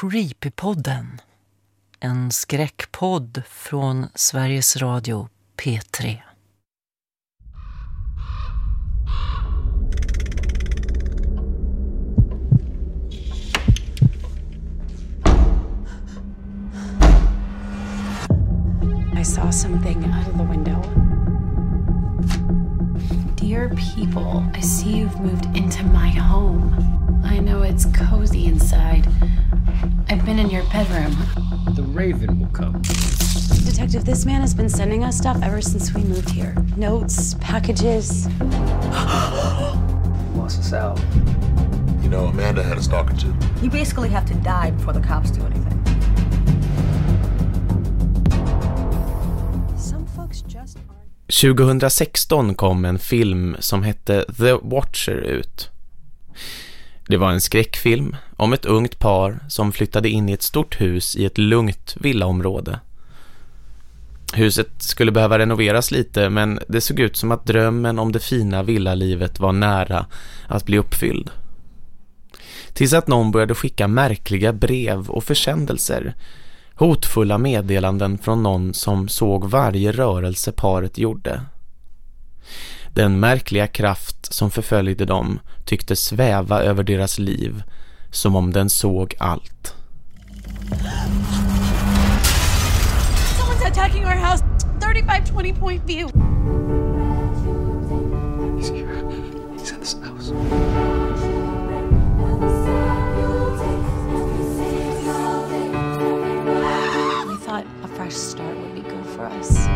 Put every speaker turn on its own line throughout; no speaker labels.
Creepypodden. En skräckpodd från Sveriges Radio P3.
I saw something out of the window. Dear people, I see you've moved into my in your bedroom.
The Raven will come.
Detective, this man has been sending us stuff ever since we moved here notes, packages.
Wants us out.
You know, Amanda had a stalker too.
You basically have to die before the cops do anything. Some folks just aren't.
2016 kom en film som hette The Watcher ut. Det var en skräckfilm om ett ungt par som flyttade in i ett stort hus i ett lugnt villaområde. Huset skulle behöva renoveras lite men det såg ut som att drömmen om det fina villalivet var nära att bli uppfylld. Tills att någon började skicka märkliga brev och försändelser. Hotfulla meddelanden från någon som såg varje rörelse paret gjorde. Den märkliga kraft som förföljde dem tyckte sväva över deras liv som om den såg allt.
Someone's attacking our house. 3520 point view.
He's here. He's in this house.
We thought a fresh start would be good for us.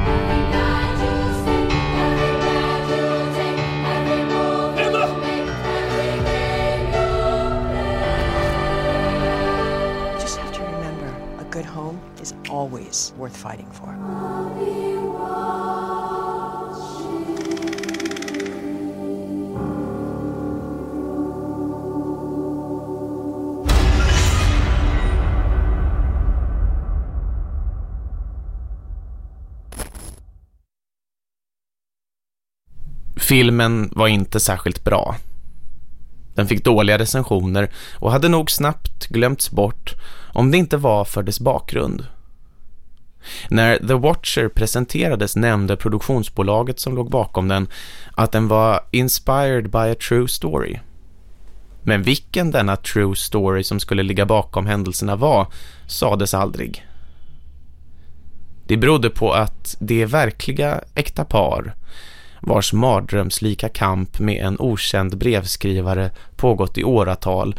Is always worth fighting for.
Filmen var inte särskilt bra. Den fick dåliga recensioner och hade nog snabbt glömts bort om det inte var för dess bakgrund. När The Watcher presenterades nämnde produktionsbolaget som låg bakom den att den var inspired by a true story. Men vilken denna true story som skulle ligga bakom händelserna var sades aldrig. Det berodde på att det verkliga äkta par vars mardrömslika kamp med en okänd brevskrivare pågått i åratal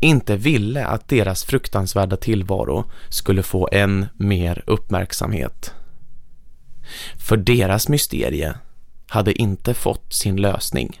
inte ville att deras fruktansvärda tillvaro skulle få än mer uppmärksamhet. För deras mysterie hade inte fått sin lösning.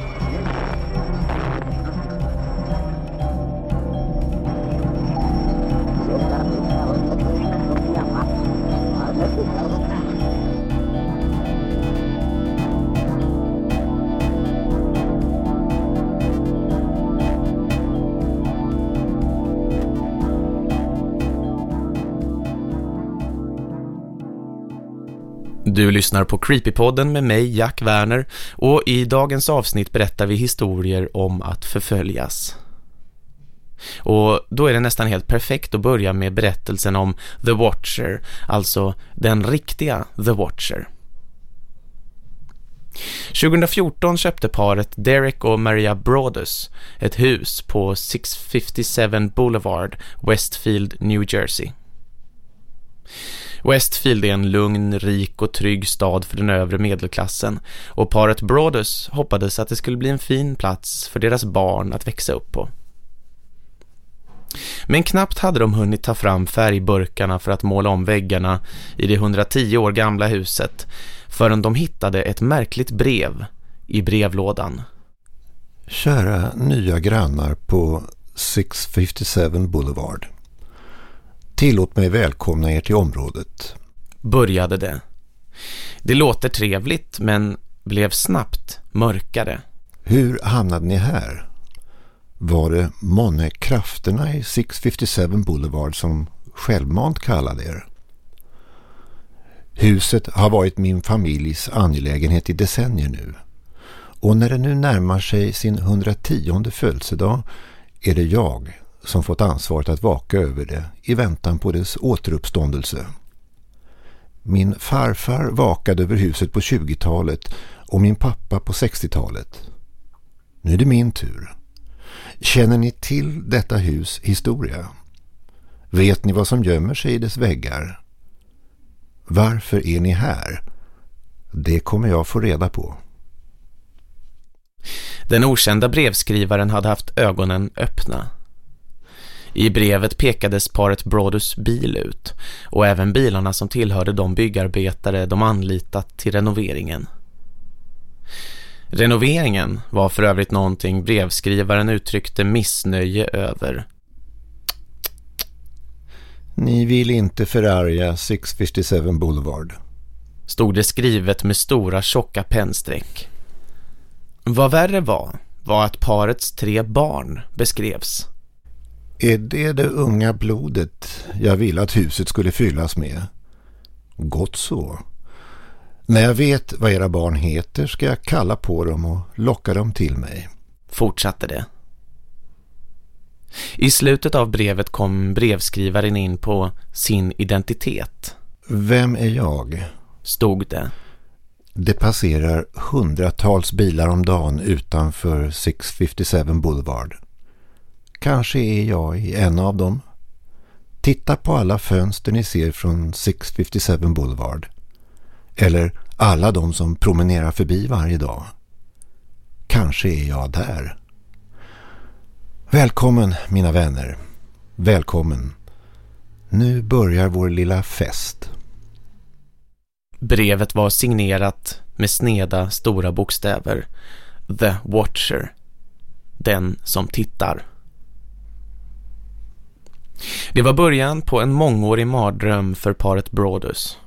Du lyssnar på Creepypodden med mig, Jack Werner, och i dagens avsnitt berättar vi historier om att förföljas. Och då är det nästan helt perfekt att börja med berättelsen om The Watcher, alltså den riktiga The Watcher. 2014 köpte paret Derek och Maria Broadus ett hus på 657 Boulevard, Westfield, New Jersey. Westfield är en lugn, rik och trygg stad för den övre medelklassen och paret Broadus hoppades att det skulle bli en fin plats för deras barn att växa upp på. Men knappt hade de hunnit ta fram färgburkarna för att måla om väggarna i det 110 år gamla huset förrän de hittade ett märkligt brev i brevlådan.
Kära nya grannar på 657 Boulevard. Tillåt mig välkomna er till området.
Började det. Det låter trevligt men blev snabbt mörkare.
Hur hamnade ni här? Var det månne krafterna i 657 Boulevard som självmant kallade er? Huset har varit min familjs angelägenhet i decennier nu. Och när det nu närmar sig sin 110 födelsedag är det jag som fått ansvaret att vaka över det i väntan på dess återuppståndelse. Min farfar vakade över huset på 20-talet och min pappa på 60-talet. Nu är det min tur. Känner ni till detta hus historia? Vet ni vad som gömmer sig i dess väggar? Varför är ni här? Det kommer jag få reda på.
Den okända brevskrivaren hade haft ögonen öppna. I brevet pekades paret Brodus bil ut och även bilarna som tillhörde de byggarbetare de anlitat till renoveringen. Renoveringen var för övrigt någonting brevskrivaren uttryckte missnöje över.
Ni vill inte förarga 657 Boulevard.
Stod det skrivet med stora tjocka pennsträck. Vad värre var, var att parets tre barn beskrevs.
Är det det unga blodet jag ville att huset skulle fyllas med? Gott så. När jag vet vad era barn heter ska jag kalla på dem och locka dem till mig.
Fortsatte det. I slutet av brevet kom brevskrivaren in på sin identitet.
Vem är jag?
Stod det.
Det passerar hundratals bilar om dagen utanför 657 Boulevard. Kanske är jag i en av dem. Titta på alla fönster ni ser från 657 Boulevard. Eller alla de som promenerar förbi varje dag. Kanske är jag där. Välkommen mina vänner. Välkommen. Nu börjar vår lilla fest.
Brevet var signerat med sneda stora bokstäver. The Watcher. Den som tittar. Det var början på en mångårig mardröm för paret Brodus.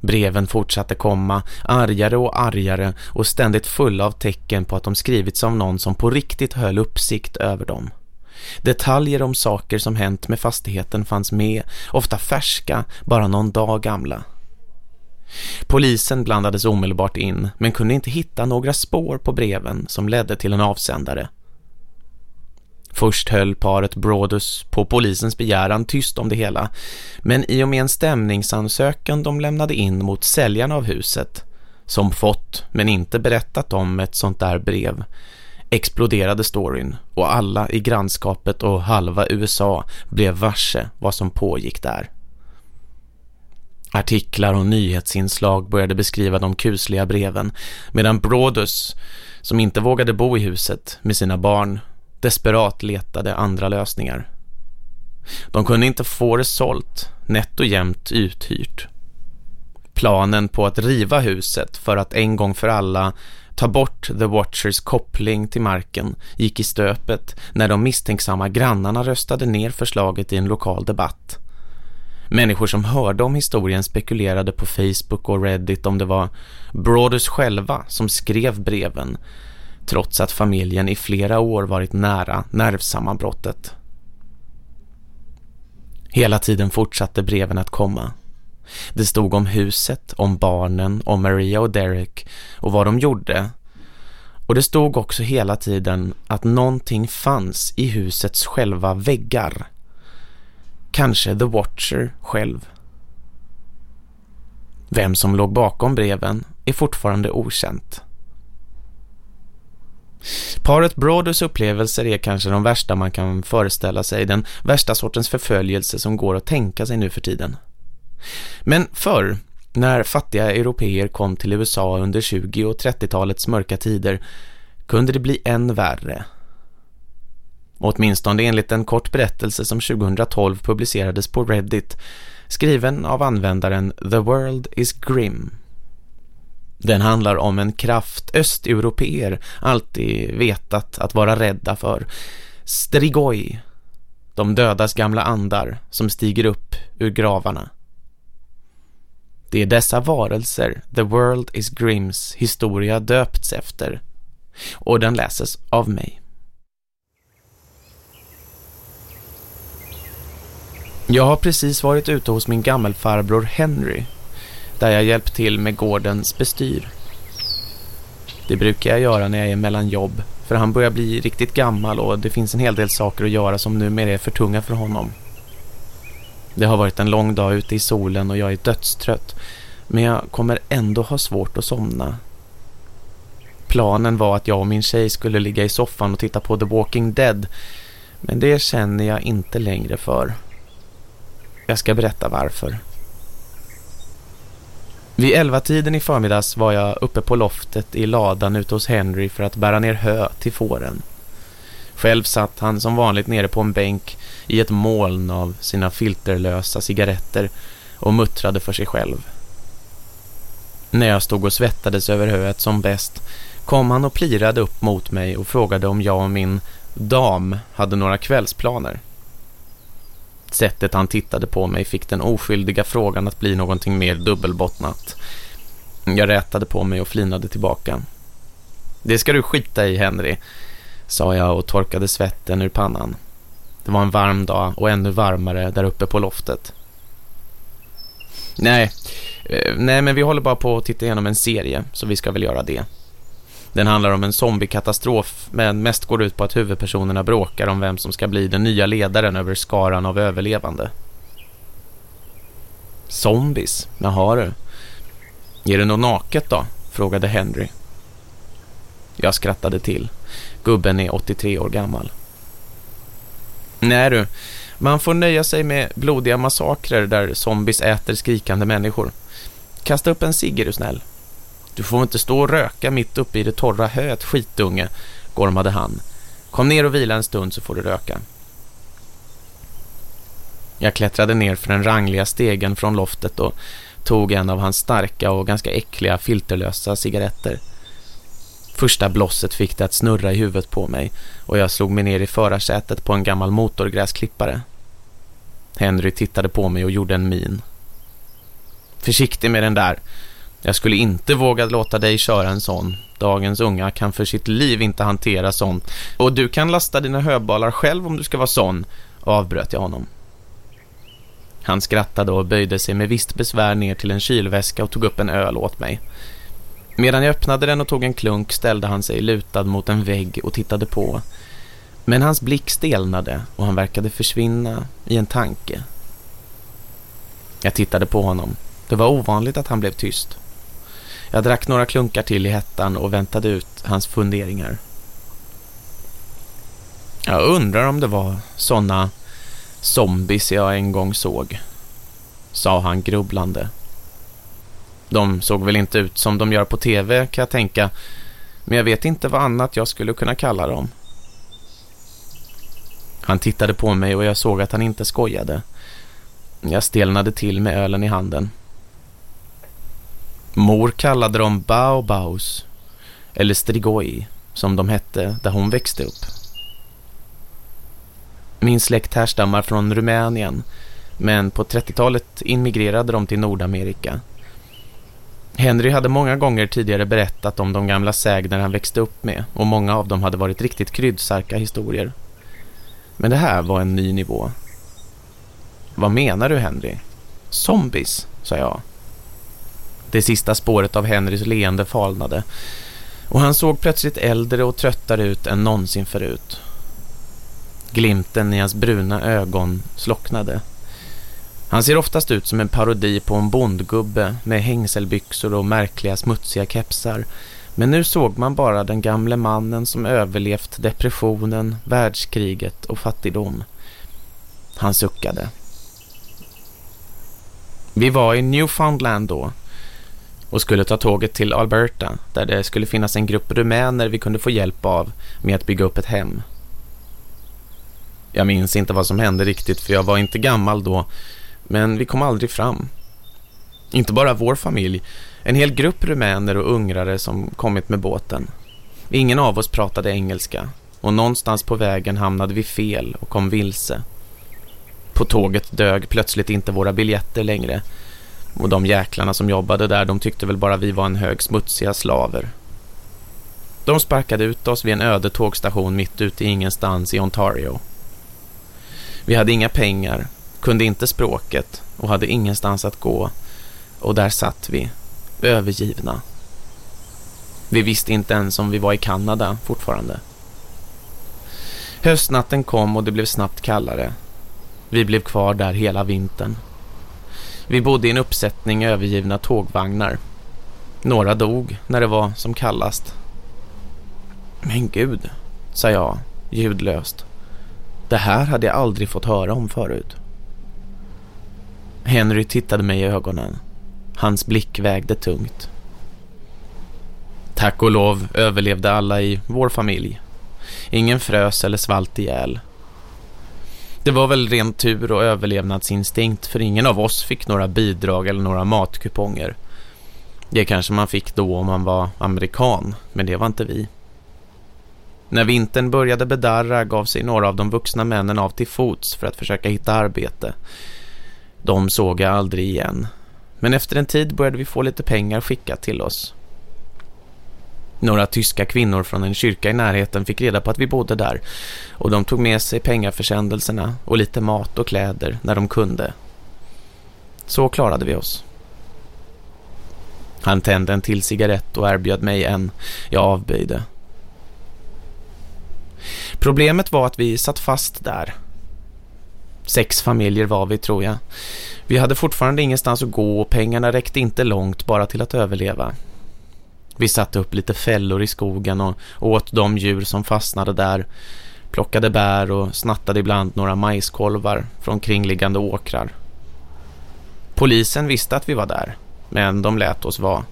Breven fortsatte komma, argare och argare och ständigt fulla av tecken på att de skrivits av någon som på riktigt höll uppsikt över dem. Detaljer om saker som hänt med fastigheten fanns med, ofta färska, bara någon dag gamla. Polisen blandades omedelbart in men kunde inte hitta några spår på breven som ledde till en avsändare. Först höll paret Brodus på polisens begäran tyst om det hela, men i och med en stämningsansökan de lämnade in mot säljarna av huset, som fått men inte berättat om ett sånt där brev, exploderade storyn och alla i grannskapet och halva USA blev varse vad som pågick där. Artiklar och nyhetsinslag började beskriva de kusliga breven medan Brodus, som inte vågade bo i huset med sina barn, desperat letade andra lösningar. De kunde inte få det sålt, nätt och jämnt uthyrt. Planen på att riva huset för att en gång för alla ta bort The Watchers koppling till marken gick i stöpet när de misstänksamma grannarna röstade ner förslaget i en lokal debatt. Människor som hörde om historien spekulerade på Facebook och Reddit om det var Broders själva som skrev breven trots att familjen i flera år varit nära nervsammanbrottet. Hela tiden fortsatte breven att komma. Det stod om huset, om barnen, om Maria och Derek och vad de gjorde. Och det stod också hela tiden att någonting fanns i husets själva väggar. Kanske The Watcher själv. Vem som låg bakom breven är fortfarande okänt. Paret Broders upplevelser är kanske de värsta man kan föreställa sig, den värsta sortens förföljelse som går att tänka sig nu för tiden. Men förr, när fattiga europeer kom till USA under 20- och 30-talets mörka tider, kunde det bli än värre. Åtminstone enligt en kort berättelse som 2012 publicerades på Reddit, skriven av användaren The World is Grim. Den handlar om en kraft östeuropeer alltid vetat att vara rädda för. Strigoi, de dödas gamla andar som stiger upp ur gravarna. Det är dessa varelser The World is Grims historia döpts efter och den läses av mig. Jag har precis varit ute hos min gammelfarbror Henry där jag hjälpt till med gårdens bestyr. Det brukar jag göra när jag är mellan jobb för han börjar bli riktigt gammal och det finns en hel del saker att göra som numera är för tunga för honom. Det har varit en lång dag ute i solen och jag är dödstrött men jag kommer ändå ha svårt att somna. Planen var att jag och min tjej skulle ligga i soffan och titta på The Walking Dead men det känner jag inte längre för. Jag ska berätta varför. Vid elva tiden i förmiddags var jag uppe på loftet i ladan ute hos Henry för att bära ner hö till fåren. Själv satt han som vanligt nere på en bänk i ett moln av sina filterlösa cigaretter och muttrade för sig själv. När jag stod och svettades över höet som bäst kom han och plirade upp mot mig och frågade om jag och min dam hade några kvällsplaner. Sättet han tittade på mig fick den oskyldiga frågan att bli någonting mer dubbelbottnat. Jag rätade på mig och flinade tillbaka. Det ska du skita i, Henry, sa jag och torkade svetten ur pannan. Det var en varm dag och ännu varmare där uppe på loftet. Nej, eh, nej men vi håller bara på att titta igenom en serie så vi ska väl göra det. Den handlar om en zombiekatastrof men mest går ut på att huvudpersonerna bråkar om vem som ska bli den nya ledaren över skaran av överlevande. Zombies? Jaha du. Är det något naket då? frågade Henry. Jag skrattade till. Gubben är 83 år gammal. Nej du, man får nöja sig med blodiga massakrer där zombies äter skrikande människor. Kasta upp en cigg är du snäll. Du får inte stå och röka mitt uppe i det torra höet, skitunge, gormade han. Kom ner och vila en stund så får du röka. Jag klättrade ner för den rangliga stegen från loftet och tog en av hans starka och ganska äckliga filterlösa cigaretter. Första blosset fick det att snurra i huvudet på mig och jag slog mig ner i förarsätet på en gammal motorgräsklippare. Henry tittade på mig och gjorde en min. Försiktig med den där, jag skulle inte våga låta dig köra en sån. Dagens unga kan för sitt liv inte hantera sånt. Och du kan lasta dina höbalar själv om du ska vara sån, avbröt jag honom. Han skrattade och böjde sig med visst besvär ner till en kylväska och tog upp en öl åt mig. Medan jag öppnade den och tog en klunk ställde han sig lutad mot en vägg och tittade på. Men hans blick stelnade och han verkade försvinna i en tanke. Jag tittade på honom. Det var ovanligt att han blev tyst. Jag drack några klunkar till i hettan och väntade ut hans funderingar. Jag undrar om det var såna zombies jag en gång såg, sa han grubblande. De såg väl inte ut som de gör på tv kan jag tänka, men jag vet inte vad annat jag skulle kunna kalla dem. Han tittade på mig och jag såg att han inte skojade. Jag stelnade till med ölen i handen. Mor kallade dem baobaus, eller strigoi, som de hette där hon växte upp. Min släkt härstammar från Rumänien, men på 30-talet immigrerade de till Nordamerika. Henry hade många gånger tidigare berättat om de gamla sägner han växte upp med och många av dem hade varit riktigt kryddsarka historier. Men det här var en ny nivå. Vad menar du Henry? Zombies, sa jag. Det sista spåret av Henrys leende falnade och han såg plötsligt äldre och tröttare ut än någonsin förut. Glimten i hans bruna ögon slocknade. Han ser oftast ut som en parodi på en bondgubbe med hängselbyxor och märkliga smutsiga kepsar. Men nu såg man bara den gamle mannen som överlevt depressionen, världskriget och fattigdom. Han suckade. Vi var i Newfoundland då och skulle ta tåget till Alberta där det skulle finnas en grupp rumäner vi kunde få hjälp av med att bygga upp ett hem. Jag minns inte vad som hände riktigt för jag var inte gammal då men vi kom aldrig fram. Inte bara vår familj, en hel grupp rumäner och ungrare som kommit med båten. Ingen av oss pratade engelska och någonstans på vägen hamnade vi fel och kom vilse. På tåget dög plötsligt inte våra biljetter längre och de jäklarna som jobbade där, de tyckte väl bara vi var en hög smutsiga slaver. De sparkade ut oss vid en öde tågstation mitt ute i ingenstans i Ontario. Vi hade inga pengar, kunde inte språket och hade ingenstans att gå och där satt vi, övergivna. Vi visste inte ens om vi var i Kanada fortfarande. Höstnatten kom och det blev snabbt kallare. Vi blev kvar där hela vintern. Vi bodde i en uppsättning övergivna tågvagnar. Några dog när det var som kallast. Men gud, sa jag ljudlöst. Det här hade jag aldrig fått höra om förut. Henry tittade mig i ögonen. Hans blick vägde tungt. Tack och lov överlevde alla i vår familj. Ingen frös eller svalt ihjäl. Det var väl ren tur och överlevnadsinstinkt för ingen av oss fick några bidrag eller några matkuponger. Det kanske man fick då om man var amerikan, men det var inte vi. När vintern började bedarra gav sig några av de vuxna männen av till fots för att försöka hitta arbete. De såg jag aldrig igen. Men efter en tid började vi få lite pengar skickat till oss. Några tyska kvinnor från en kyrka i närheten fick reda på att vi bodde där och de tog med sig pengaförsändelserna och lite mat och kläder när de kunde. Så klarade vi oss. Han tände en till cigarett och erbjöd mig en. Jag avböjde. Problemet var att vi satt fast där. Sex familjer var vi tror jag. Vi hade fortfarande ingenstans att gå och pengarna räckte inte långt bara till att överleva. Vi satte upp lite fällor i skogen och åt de djur som fastnade där. Plockade bär och snattade ibland några majskolvar från kringliggande åkrar. Polisen visste att vi var där, men de lät oss vara.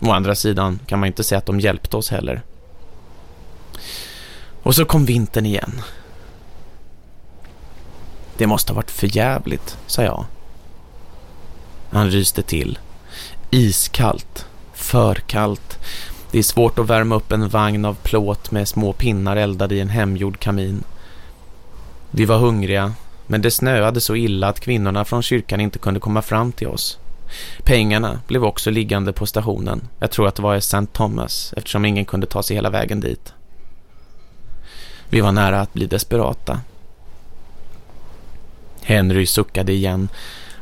Å andra sidan kan man inte säga att de hjälpte oss heller. Och så kom vintern igen. Det måste ha varit förjävligt, sa jag. Han ryste till. Iskallt. För kallt. Det är svårt att värma upp en vagn av plåt med små pinnar eldade i en hemgjord kamin. Vi var hungriga, men det snöade så illa att kvinnorna från kyrkan inte kunde komma fram till oss. Pengarna blev också liggande på stationen. Jag tror att det var i St. Thomas eftersom ingen kunde ta sig hela vägen dit. Vi var nära att bli desperata. Henry suckade igen.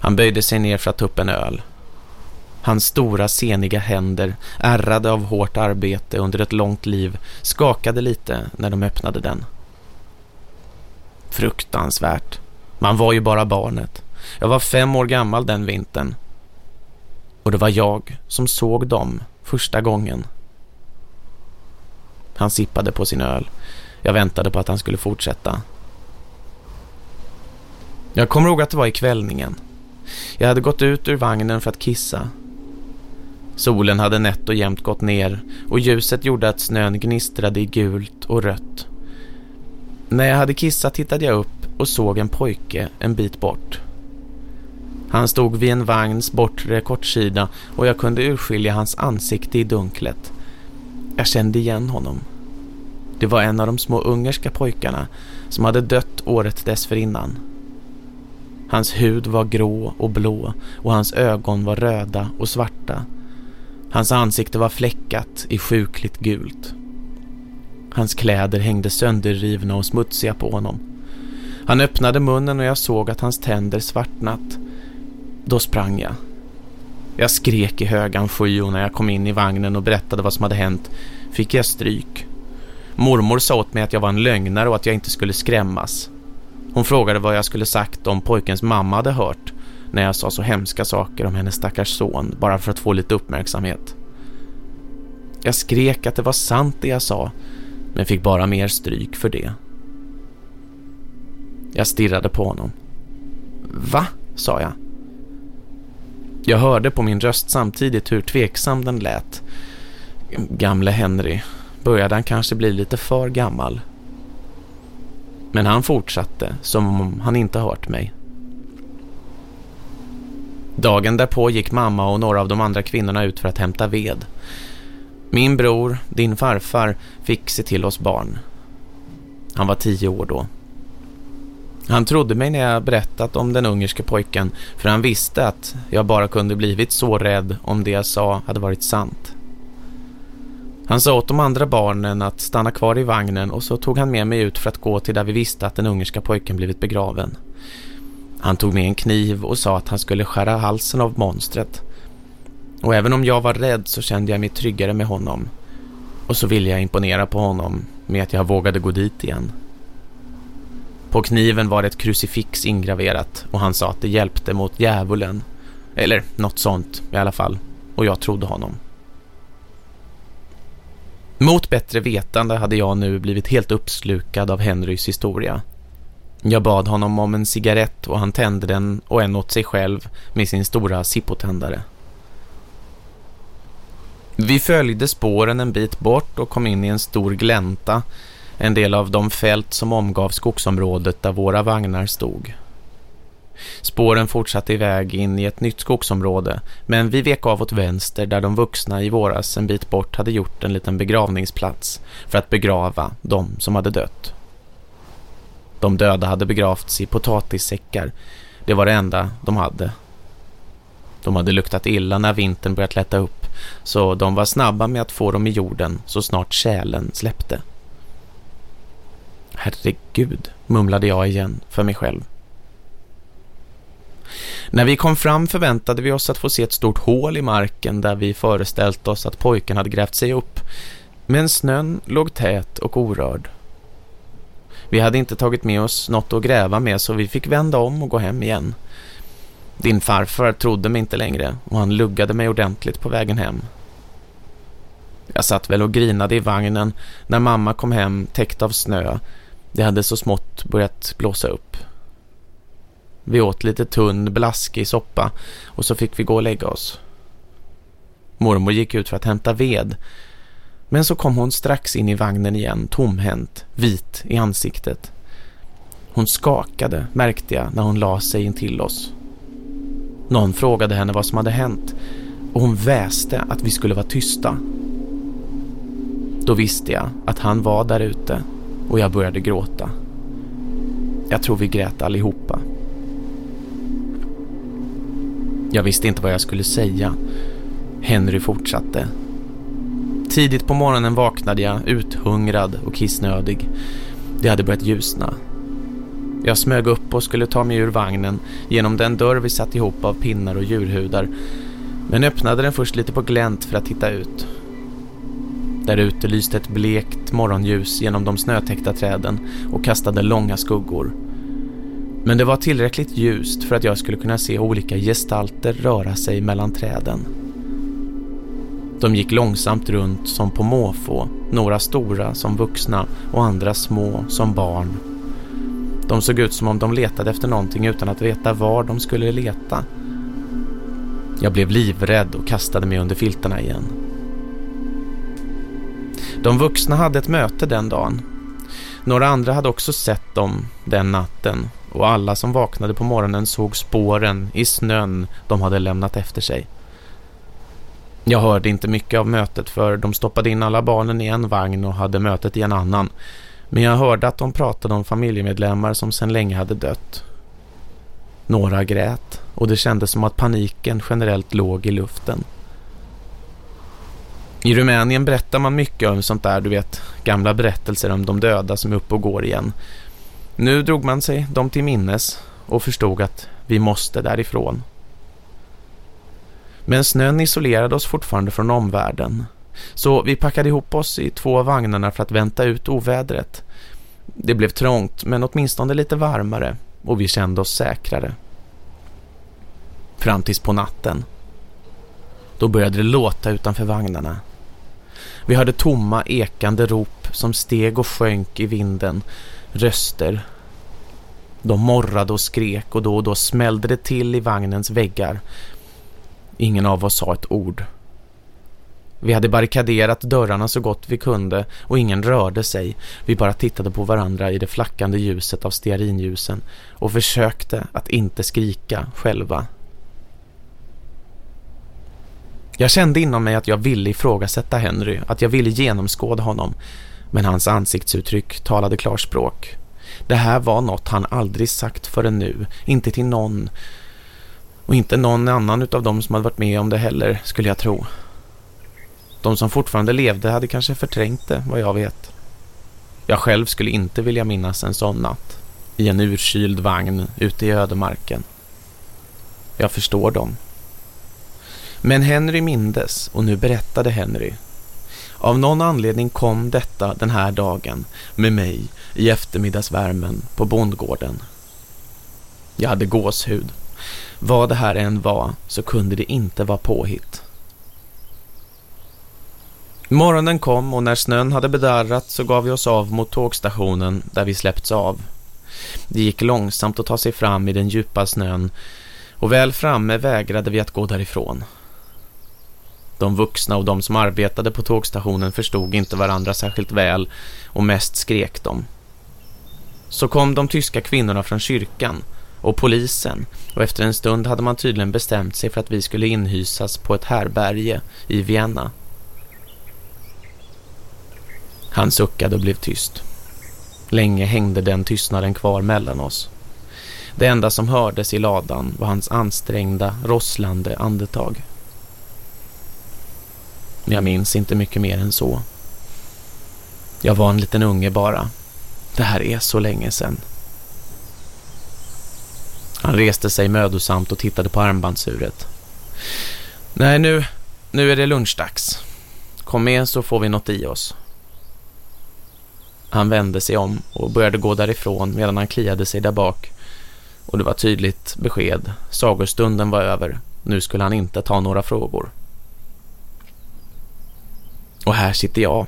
Han böjde sig ner för att ta upp en öl. Hans stora seniga händer, ärrade av hårt arbete under ett långt liv, skakade lite när de öppnade den. Fruktansvärt. Man var ju bara barnet. Jag var fem år gammal den vintern. Och det var jag som såg dem första gången. Han sippade på sin öl. Jag väntade på att han skulle fortsätta. Jag kommer ihåg att det var i kvällningen. Jag hade gått ut ur vagnen för att kissa. Solen hade nätt och jämnt gått ner och ljuset gjorde att snön gnistrade i gult och rött. När jag hade kissat tittade jag upp och såg en pojke en bit bort. Han stod vid en vagns bortre kortsida och jag kunde urskilja hans ansikte i dunklet. Jag kände igen honom. Det var en av de små ungerska pojkarna som hade dött året dessförinnan. Hans hud var grå och blå och hans ögon var röda och svarta. Hans ansikte var fläckat i sjukligt gult. Hans kläder hängde sönderrivna och smutsiga på honom. Han öppnade munnen och jag såg att hans tänder svartnat. Då sprang jag. Jag skrek i högan sky och när jag kom in i vagnen och berättade vad som hade hänt fick jag stryk. Mormor sa åt mig att jag var en lögnare och att jag inte skulle skrämmas. Hon frågade vad jag skulle sagt om pojkens mamma hade hört när jag sa så hemska saker om hennes stackars son bara för att få lite uppmärksamhet. Jag skrek att det var sant det jag sa men fick bara mer stryk för det. Jag stirrade på honom. Va? sa jag. Jag hörde på min röst samtidigt hur tveksam den lät. Gamle Henry, började han kanske bli lite för gammal. Men han fortsatte som om han inte hört mig. Dagen därpå gick mamma och några av de andra kvinnorna ut för att hämta ved. Min bror, din farfar, fick se till oss barn. Han var tio år då. Han trodde mig när jag berättat om den ungerske pojken för han visste att jag bara kunde blivit så rädd om det jag sa hade varit sant. Han sa åt de andra barnen att stanna kvar i vagnen och så tog han med mig ut för att gå till där vi visste att den ungerska pojken blivit begraven. Han tog med en kniv och sa att han skulle skära halsen av monstret. Och även om jag var rädd så kände jag mig tryggare med honom. Och så ville jag imponera på honom med att jag vågade gå dit igen. På kniven var det ett krucifix ingraverat och han sa att det hjälpte mot djävulen. Eller något sånt i alla fall. Och jag trodde honom. Mot bättre vetande hade jag nu blivit helt uppslukad av Henrys historia. Jag bad honom om en cigarett och han tände den och en åt sig själv med sin stora sippotändare. Vi följde spåren en bit bort och kom in i en stor glänta, en del av de fält som omgav skogsområdet där våra vagnar stod. Spåren fortsatte iväg in i ett nytt skogsområde, men vi vek av åt vänster där de vuxna i våras en bit bort hade gjort en liten begravningsplats för att begrava de som hade dött. De döda hade begravts i potatissäckar. Det var det enda de hade. De hade luktat illa när vintern börjat lätta upp, så de var snabba med att få dem i jorden så snart kärlen släppte. Herregud, mumlade jag igen för mig själv. När vi kom fram förväntade vi oss att få se ett stort hål i marken där vi föreställt oss att pojken hade grävt sig upp. Men snön låg tät och orörd. Vi hade inte tagit med oss något att gräva med så vi fick vända om och gå hem igen. Din farfar trodde mig inte längre och han luggade mig ordentligt på vägen hem. Jag satt väl och grinade i vagnen när mamma kom hem täckt av snö. Det hade så smått börjat blåsa upp. Vi åt lite tunn, blaskig soppa och så fick vi gå och lägga oss. Mormor gick ut för att hämta ved. Men så kom hon strax in i vagnen igen, tomhänt, vit i ansiktet. Hon skakade, märkte jag, när hon la sig in till oss. Någon frågade henne vad som hade hänt och hon väste att vi skulle vara tysta. Då visste jag att han var där ute och jag började gråta. Jag tror vi grät allihopa. Jag visste inte vad jag skulle säga. Henry fortsatte. Tidigt på morgonen vaknade jag uthungrad och kissnödig. Det hade börjat ljusna. Jag smög upp och skulle ta mig ur vagnen genom den dörr vi satt ihop av pinnar och djurhudar. Men öppnade den först lite på glänt för att titta ut. Där ute lyste ett blekt morgonljus genom de snötäckta träden och kastade långa skuggor. Men det var tillräckligt ljust för att jag skulle kunna se olika gestalter röra sig mellan träden. De gick långsamt runt som på måfå, några stora som vuxna och andra små som barn. De såg ut som om de letade efter någonting utan att veta var de skulle leta. Jag blev livrädd och kastade mig under filtarna igen. De vuxna hade ett möte den dagen. Några andra hade också sett dem den natten och alla som vaknade på morgonen såg spåren i snön de hade lämnat efter sig. Jag hörde inte mycket av mötet för de stoppade in alla barnen i en vagn och hade mötet i en annan. Men jag hörde att de pratade om familjemedlemmar som sedan länge hade dött. Några grät och det kändes som att paniken generellt låg i luften. I Rumänien berättar man mycket om sånt där, du vet, gamla berättelser om de döda som är uppe och går igen. Nu drog man sig dem till minnes och förstod att vi måste därifrån. Men snön isolerade oss fortfarande från omvärlden. Så vi packade ihop oss i två av vagnarna för att vänta ut ovädret. Det blev trångt men åtminstone lite varmare och vi kände oss säkrare. Fram tills på natten. Då började det låta utanför vagnarna. Vi hörde tomma ekande rop som steg och sjönk i vinden. Röster. De morrade och skrek och då och då smällde det till i vagnens väggar. Ingen av oss sa ett ord. Vi hade barrikaderat dörrarna så gott vi kunde och ingen rörde sig. Vi bara tittade på varandra i det flackande ljuset av stearinljusen och försökte att inte skrika själva. Jag kände inom mig att jag ville ifrågasätta Henry, att jag ville genomskåda honom. Men hans ansiktsuttryck talade klarspråk. Det här var något han aldrig sagt förrän nu, inte till någon. Och inte någon annan av dem som hade varit med om det heller, skulle jag tro. De som fortfarande levde hade kanske förträngt det, vad jag vet. Jag själv skulle inte vilja minnas en sån natt. i en urkyld vagn ute i ödemarken. Jag förstår dem. Men Henry mindes och nu berättade Henry. Av någon anledning kom detta den här dagen med mig i eftermiddagsvärmen på bondgården. Jag hade gåshud. Vad det här än var så kunde det inte vara påhitt. Morgonen kom och när snön hade bedarrat så gav vi oss av mot tågstationen där vi släppts av. Det gick långsamt att ta sig fram i den djupa snön och väl framme vägrade vi att gå därifrån. De vuxna och de som arbetade på tågstationen förstod inte varandra särskilt väl och mest skrek de. Så kom de tyska kvinnorna från kyrkan och polisen och efter en stund hade man tydligen bestämt sig för att vi skulle inhysas på ett härberge i Vienna. Han suckade och blev tyst. Länge hängde den tystnaden kvar mellan oss. Det enda som hördes i ladan var hans ansträngda, rosslande andetag. Jag minns inte mycket mer än så. Jag var en liten unge bara. Det här är så länge sedan. Han reste sig mödosamt och tittade på armbandsuret. Nej, nu, nu är det lunchdags. Kom med så får vi något i oss. Han vände sig om och började gå därifrån medan han kliade sig där bak. Och det var tydligt besked. Sagostunden var över. Nu skulle han inte ta några frågor. Och här sitter jag,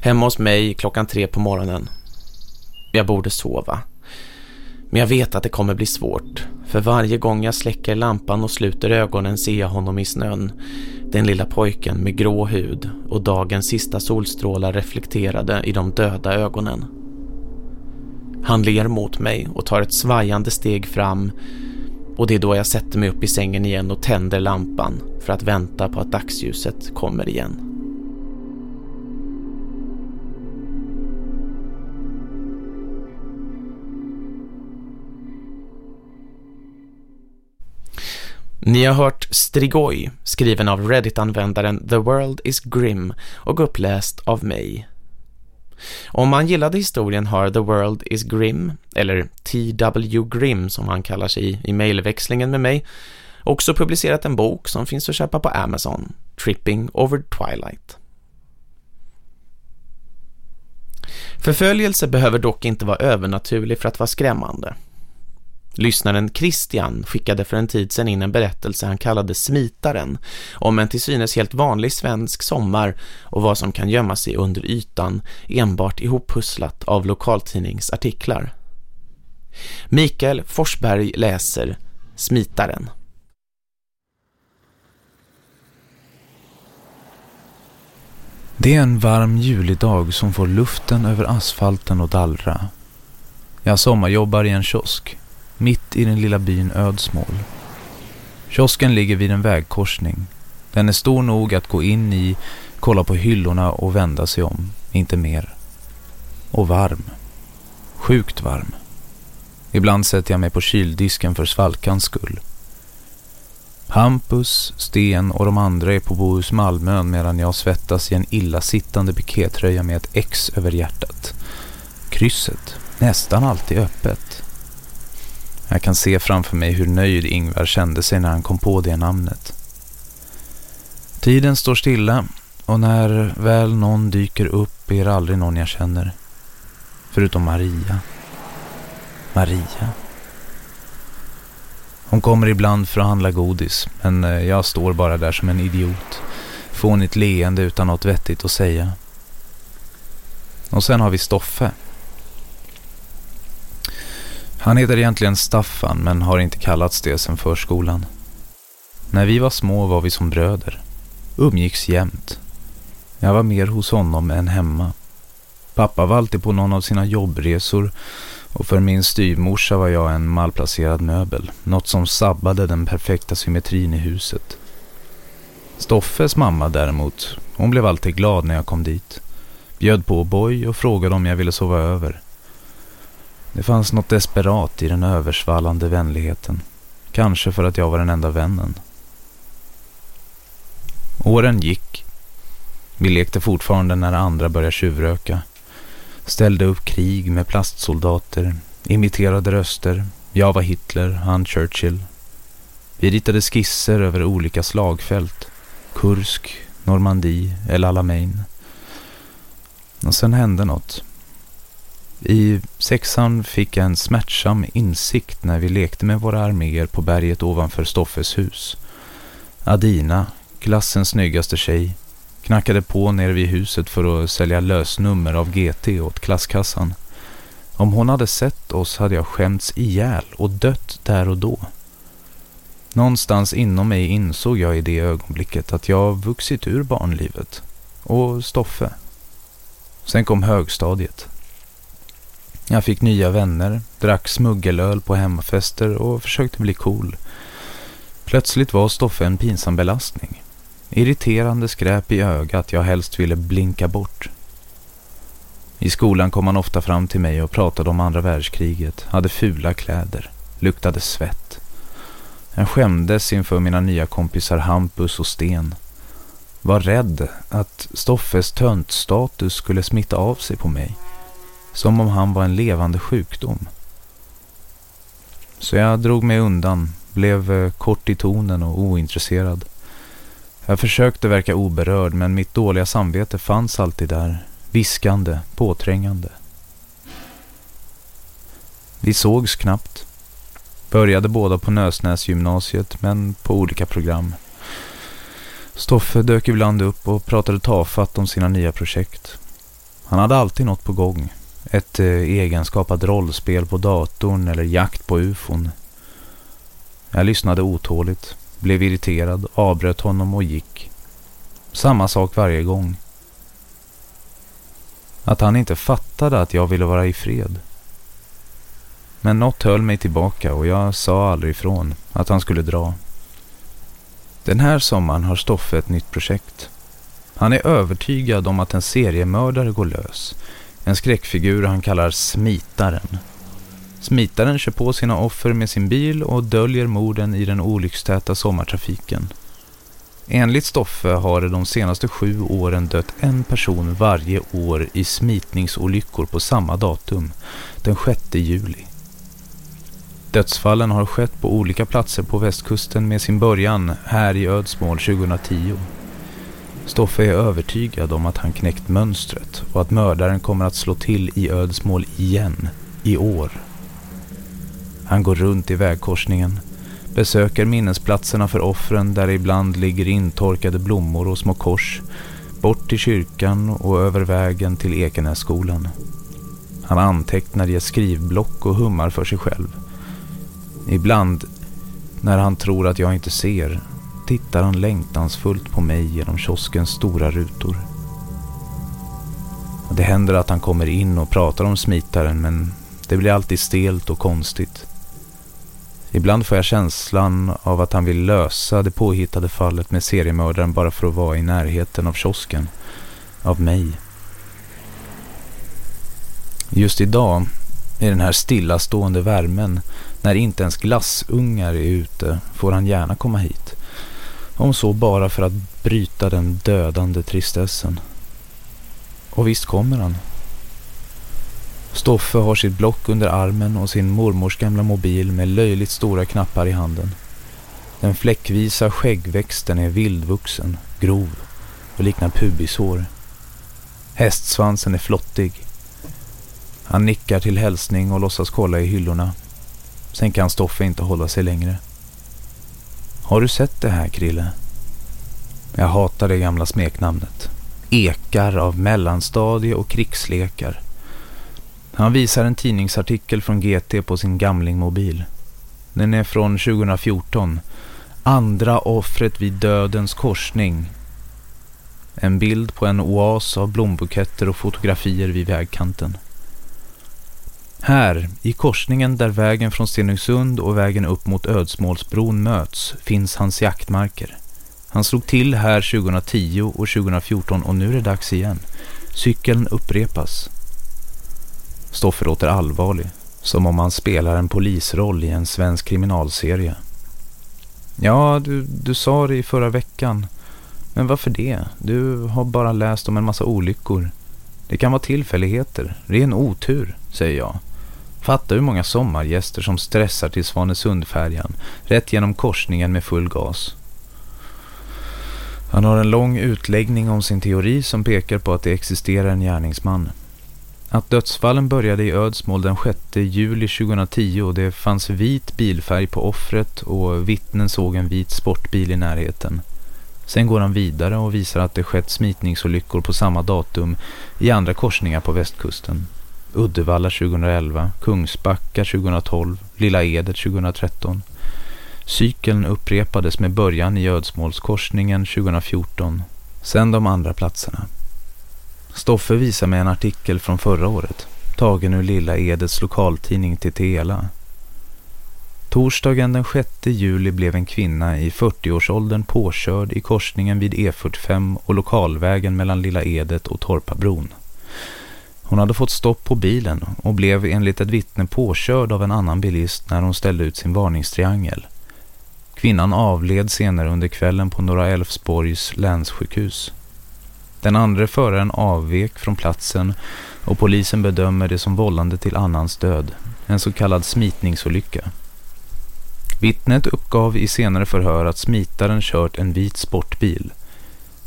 hemma hos mig klockan tre på morgonen. Jag borde sova. Men jag vet att det kommer bli svårt. För varje gång jag släcker lampan och sluter ögonen ser jag honom i snön. Den lilla pojken med grå hud och dagens sista solstrålar reflekterade i de döda ögonen. Han ler mot mig och tar ett svajande steg fram och det är då jag sätter mig upp i sängen igen och tänder lampan för att vänta på att dagsljuset kommer igen. Ni har hört Strigoi, skriven av Reddit-användaren The World is Grim och uppläst av mig. Om man gillade historien har The World is Grim, eller T.W. Grim som han kallar sig i mejlväxlingen med mig, också publicerat en bok som finns att köpa på Amazon, Tripping Over Twilight. Förföljelse behöver dock inte vara övernaturlig för att vara skrämmande. Lyssnaren Christian skickade för en tid sedan in en berättelse han kallade Smitaren om en till synes helt vanlig svensk sommar och vad som kan gömma sig under ytan enbart ihoppusslat av lokaltidningsartiklar. Mikael Forsberg läser Smitaren.
Det är en varm julidag som får luften över asfalten och dallra. Jag sommarjobbar i en kiosk mitt i den lilla byn Ödsmål. Kiosken ligger vid en vägkorsning. Den är stor nog att gå in i, kolla på hyllorna och vända sig om, inte mer. Och varm. Sjukt varm. Ibland sätter jag mig på kyldisken för svalkans skull. Hampus, Sten och de andra är på Bohus Malmön medan jag svettas i en illasittande pikétröja med ett X över hjärtat. Krysset, nästan alltid öppet. Jag kan se framför mig hur nöjd Ingvar kände sig när han kom på det namnet. Tiden står stilla och när väl någon dyker upp är det aldrig någon jag känner. Förutom Maria. Maria. Hon kommer ibland för att handla godis, men eh, jag står bara där som en idiot. Fånigt leende utan något vettigt att säga. Och sen har vi Stoffe. Han heter egentligen Staffan men har inte kallats det sedan förskolan. När vi var små var vi som bröder. Umgicks jämt. Jag var mer hos honom än hemma. Pappa var alltid på någon av sina jobbresor och för min styvmorsa var jag en malplacerad möbel. Något som sabbade den perfekta symmetrin i huset. Stoffes mamma däremot, hon blev alltid glad när jag kom dit. Bjöd på boj och frågade om jag ville sova över. Det fanns något desperat i den översvallande vänligheten. Kanske för att jag var den enda vännen. Åren gick. Vi lekte fortfarande när andra började tjuvröka. Ställde upp krig med plastsoldater, Imiterade röster. Jag var Hitler, han Churchill. Vi ritade skisser över olika slagfält. Kursk, Normandie, El Alamein. Och sen hände något. I sexan fick jag en smärtsam insikt när vi lekte med våra arméer på berget ovanför Stoffes hus. Adina, klassens snyggaste tjej, knackade på nere vid huset för att sälja lösnummer av GT åt klasskassan. Om hon hade sett oss hade jag skämts ihjäl och dött där och då. Någonstans inom mig insåg jag i det ögonblicket att jag vuxit ur barnlivet. Och Stoffe. Sen kom högstadiet. Jag fick nya vänner, drack smuggelöl på hemmafester och försökte bli cool. Plötsligt var Stoffe en pinsam belastning. Irriterande skräp i ögat jag helst ville blinka bort. I skolan kom han ofta fram till mig och pratade om andra världskriget, hade fula kläder, luktade svett. Jag skämdes inför mina nya kompisar Hampus och Sten. Var rädd att Stoffes töntstatus skulle smitta av sig på mig. Som om han var en levande sjukdom. Så jag drog mig undan, blev eh, kort i tonen och ointresserad. Jag försökte verka oberörd men mitt dåliga samvete fanns alltid där, viskande, påträngande. Vi sågs knappt. Började båda på Nösnäsgymnasiet men på olika program. Stoffe dök ibland upp och pratade tafatt om sina nya projekt. Han hade alltid något på gång. Ett eh, egenskapat rollspel på datorn eller jakt på ufon. Jag lyssnade otåligt, blev irriterad, avbröt honom och gick. Samma sak varje gång. Att han inte fattade att jag ville vara i fred. Men något höll mig tillbaka och jag sa aldrig ifrån att han skulle dra. Den här sommaren har Stoffe ett nytt projekt. Han är övertygad om att en seriemördare går lös. En skräckfigur han kallar Smitaren. Smitaren kör på sina offer med sin bil och döljer morden i den olyckstäta sommartrafiken. Enligt Stoffe har det de senaste sju åren dött en person varje år i smitningsolyckor på samma datum, den 6 juli. Dödsfallen har skett på olika platser på västkusten med sin början här i Ödsmål 2010. Stoffe är övertygad om att han knäckt mönstret och att mördaren kommer att slå till i Ödsmål igen, i år. Han går runt i vägkorsningen, besöker minnesplatserna för offren där ibland ligger intorkade blommor och små kors, bort till kyrkan och över vägen till Ekenässkolan. Han antecknar i ett skrivblock och hummar för sig själv. Ibland, när han tror att jag inte ser, tittar han längtansfullt på mig genom kioskens stora rutor. Det händer att han kommer in och pratar om smitaren men det blir alltid stelt och konstigt. Ibland får jag känslan av att han vill lösa det påhittade fallet med seriemördaren bara för att vara i närheten av kiosken. Av mig. Just idag, i den här stillastående värmen, när inte ens glassungar är ute, får han gärna komma hit. Om så bara för att bryta den dödande tristessen. Och visst kommer han. Stoffe har sitt block under armen och sin mormors gamla mobil med löjligt stora knappar i handen. Den fläckvisa skäggväxten är vildvuxen, grov och liknar pubishår. Hästsvansen är flottig. Han nickar till hälsning och låtsas kolla i hyllorna. Sen kan Stoffe inte hålla sig längre. Har du sett det här, Krille? Jag hatar det gamla smeknamnet. Ekar av mellanstadie och krigslekar. Han visar en tidningsartikel från GT på sin gamlingmobil. Den är från 2014. Andra offret vid dödens korsning. En bild på en oas av blombuketter och fotografier vid vägkanten. Här, i korsningen där vägen från Stenungsund och vägen upp mot Ödsmålsbron möts, finns hans jaktmarker. Han slog till här 2010 och 2014 och nu är det dags igen. Cykeln upprepas. Stoffer låter allvarlig, som om han spelar en polisroll i en svensk kriminalserie. Ja, du, du sa det i förra veckan. Men varför det? Du har bara läst om en massa olyckor. Det kan vara tillfälligheter, ren otur, säger jag. Fatta hur många sommargäster som stressar till Svanesundfärjan rätt genom korsningen med full gas. Han har en lång utläggning om sin teori som pekar på att det existerar en gärningsman. Att dödsfallen började i Ödsmål den 6 juli 2010 och det fanns vit bilfärg på offret och vittnen såg en vit sportbil i närheten. Sen går han vidare och visar att det skett smitningsolyckor på samma datum i andra korsningar på västkusten. Uddevalla 2011, Kungsbacka 2012, Lilla Edet 2013. Cykeln upprepades med början i Ödsmålskorsningen 2014, sen de andra platserna. Stoffe visar mig en artikel från förra året, tagen ur Lilla Edets lokaltidning Tela. Torsdagen den 6 juli blev en kvinna i 40-årsåldern påkörd i korsningen vid E45 och lokalvägen mellan Lilla Edet och Torpabron. Hon hade fått stopp på bilen och blev enligt ett vittne påkörd av en annan bilist när hon ställde ut sin varningstriangel. Kvinnan avled senare under kvällen på Norra Älvsborgs länssjukhus. Den andra föraren avvek från platsen och polisen bedömer det som vållande till annans död, en så kallad smitningsolycka. Vittnet uppgav i senare förhör att smitaren kört en vit sportbil.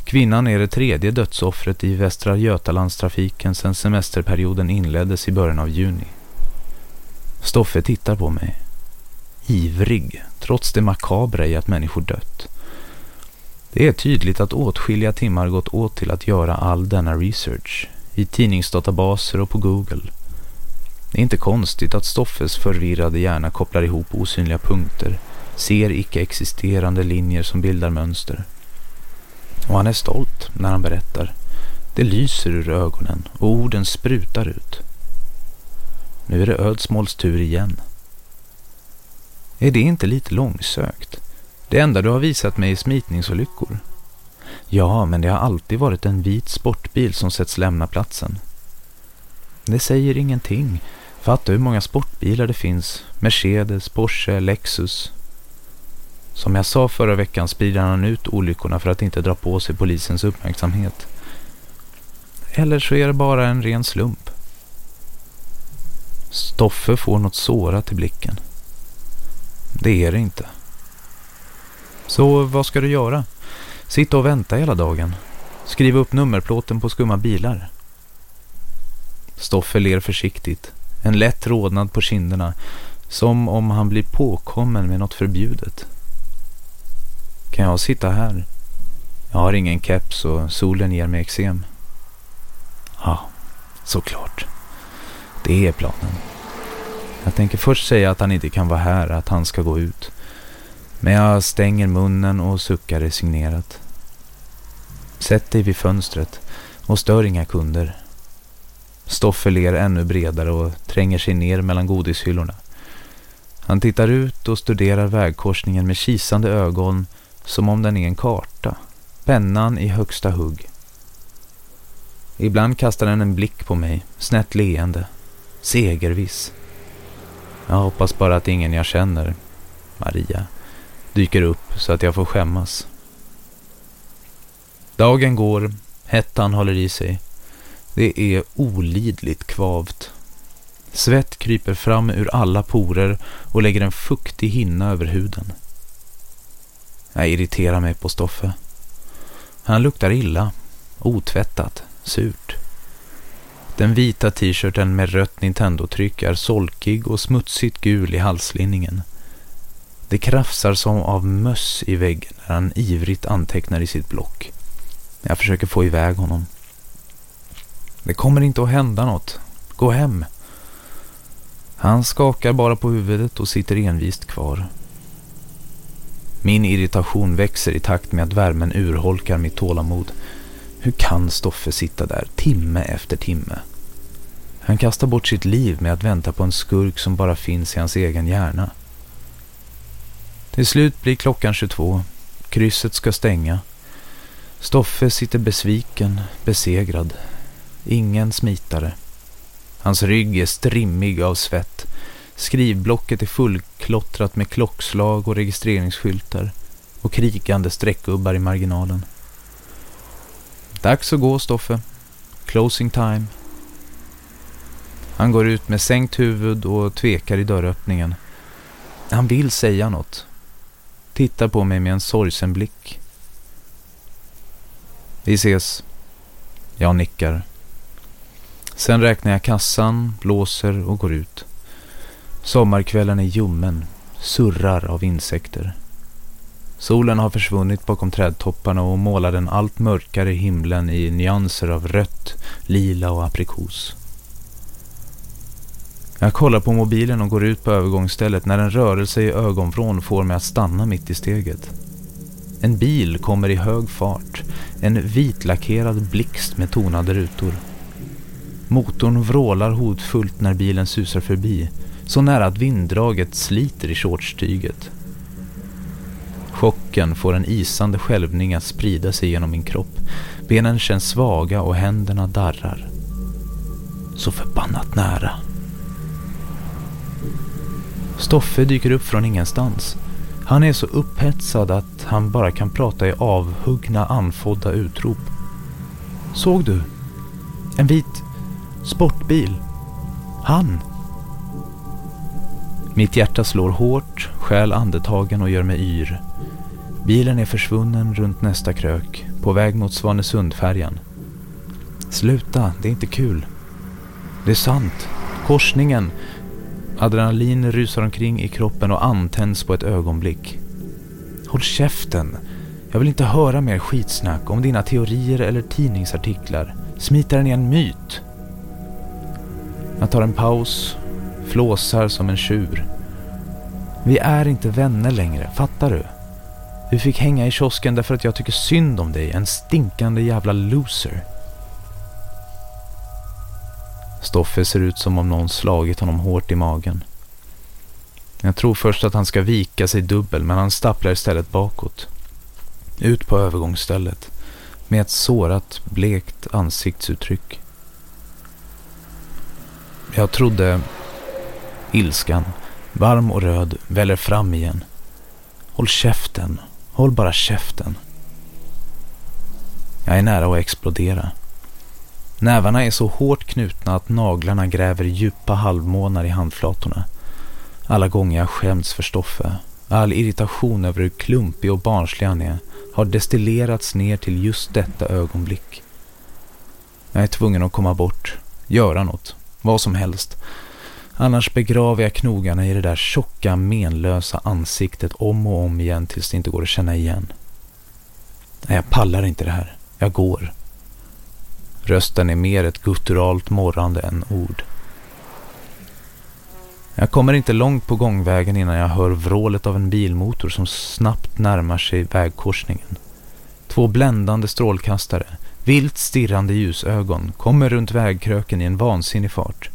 Kvinnan är det tredje dödsoffret i Västra Götalandstrafiken sedan semesterperioden inleddes i början av juni. Stoffe tittar på mig. Ivrig, trots det makabra i att människor dött. Det är tydligt att åtskilliga timmar gått åt till att göra all denna research i tidningsdatabaser och på Google. Det är inte konstigt att Stoffes förvirrade hjärna kopplar ihop osynliga punkter, ser icke-existerande linjer som bildar mönster. Och han är stolt när han berättar. Det lyser ur ögonen och orden sprutar ut. Nu är det Ödsmåls tur igen. Är det inte lite långsökt? Det enda du har visat mig är smitningsolyckor. Ja, men det har alltid varit en vit sportbil som setts lämna platsen. Det säger ingenting. Fatta hur många sportbilar det finns. Mercedes, Porsche, Lexus. Som jag sa förra veckan sprider han ut olyckorna för att inte dra på sig polisens uppmärksamhet. Eller så är det bara en ren slump. Stoffe får något sårat i blicken. Det är det inte. Så vad ska du göra? Sitta och vänta hela dagen. Skriva upp nummerplåten på skumma bilar. Stoffe ler försiktigt. En lätt rodnad på kinderna. Som om han blir påkommen med något förbjudet. Kan jag sitta här? Jag har ingen keps och solen ger mig eksem. Ja, såklart. Det är planen. Jag tänker först säga att han inte kan vara här, att han ska gå ut. Men jag stänger munnen och suckar resignerat. Sätt dig vid fönstret och stör inga kunder. Stoffe ler ännu bredare och tränger sig ner mellan godishyllorna. Han tittar ut och studerar vägkorsningen med kisande ögon som om den är en karta. Pennan i högsta hugg. Ibland kastar den en blick på mig, snett leende. Segerviss. Jag hoppas bara att ingen jag känner, Maria, dyker upp så att jag får skämmas. Dagen går, hettan håller i sig. Det är olidligt kvavt. Svett kryper fram ur alla porer och lägger en fuktig hinna över huden. Jag irriterar mig på Stoffe. Han luktar illa, otvättat, surt. Den vita t-shirten med rött Nintendo-tryck är solkig och smutsigt gul i halslinningen. Det krafsar som av möss i väggen när han ivrigt antecknar i sitt block. Jag försöker få iväg honom. Det kommer inte att hända något. Gå hem. Han skakar bara på huvudet och sitter envist kvar. Min irritation växer i takt med att värmen urholkar mitt tålamod. Hur kan Stoffe sitta där timme efter timme? Han kastar bort sitt liv med att vänta på en skurk som bara finns i hans egen hjärna. Till slut blir klockan 22. Krysset ska stänga. Stoffe sitter besviken, besegrad. Ingen smitare. Hans rygg är strimmig av svett. Skrivblocket är fullklottrat med klockslag och registreringsskyltar och krikande streckgubbar i marginalen. Dags att gå, Stoffe. Closing time. Han går ut med sänkt huvud och tvekar i dörröppningen. Han vill säga något. Tittar på mig med en sorgsen blick. Vi ses. Jag nickar. Sen räknar jag kassan, blåser och går ut. Sommarkvällen är ljummen, surrar av insekter. Solen har försvunnit bakom trädtopparna och målar den allt mörkare himlen i nyanser av rött, lila och aprikos. Jag kollar på mobilen och går ut på övergångsstället när en rörelse i ögonvrån får mig att stanna mitt i steget. En bil kommer i hög fart, en vitlackerad blixt med tonade rutor. Motorn vrålar hotfullt när bilen susar förbi, så nära att vinddraget sliter i shortstyget. Chocken får en isande skälvning att sprida sig genom min kropp. Benen känns svaga och händerna darrar. Så förbannat nära. Stoffe dyker upp från ingenstans. Han är så upphetsad att han bara kan prata i avhuggna, anfodda utrop. Såg du? En vit sportbil. Han. Mitt hjärta slår hårt, skäl andetagen och gör mig yr. Bilen är försvunnen runt nästa krök, på väg mot Svanesundfärjan. Sluta, det är inte kul. Det är sant. Korsningen. Adrenalin rusar omkring i kroppen och antänds på ett ögonblick. Håll käften. Jag vill inte höra mer skitsnack om dina teorier eller tidningsartiklar. Smitaren är en myt. Jag tar en paus, flåsar som en tjur. Vi är inte vänner längre, fattar du? Du fick hänga i kiosken därför att jag tycker synd om dig, en stinkande jävla loser. Stoffe ser ut som om någon slagit honom hårt i magen. Jag tror först att han ska vika sig dubbel men han stapplar istället bakåt. Ut på övergångsstället med ett sårat, blekt ansiktsuttryck. Jag trodde ilskan, varm och röd, väller fram igen. Håll käften, håll bara käften. Jag är nära att explodera. Nävarna är så hårt knutna att naglarna gräver djupa halvmånar i handflatorna. Alla gånger jag skämts för Stoffe, all irritation över hur klumpig och barnslig han är, har destillerats ner till just detta ögonblick. Jag är tvungen att komma bort, göra något, vad som helst. Annars begraver jag knogarna i det där tjocka, menlösa ansiktet om och om igen tills det inte går att känna igen. Nej, jag pallar inte det här. Jag går. Rösten är mer ett gutturalt morrande än ord. Jag kommer inte långt på gångvägen innan jag hör vrålet av en bilmotor som snabbt närmar sig vägkorsningen. Två bländande strålkastare, vilt stirrande ljusögon, kommer runt vägkröken i en vansinnig fart.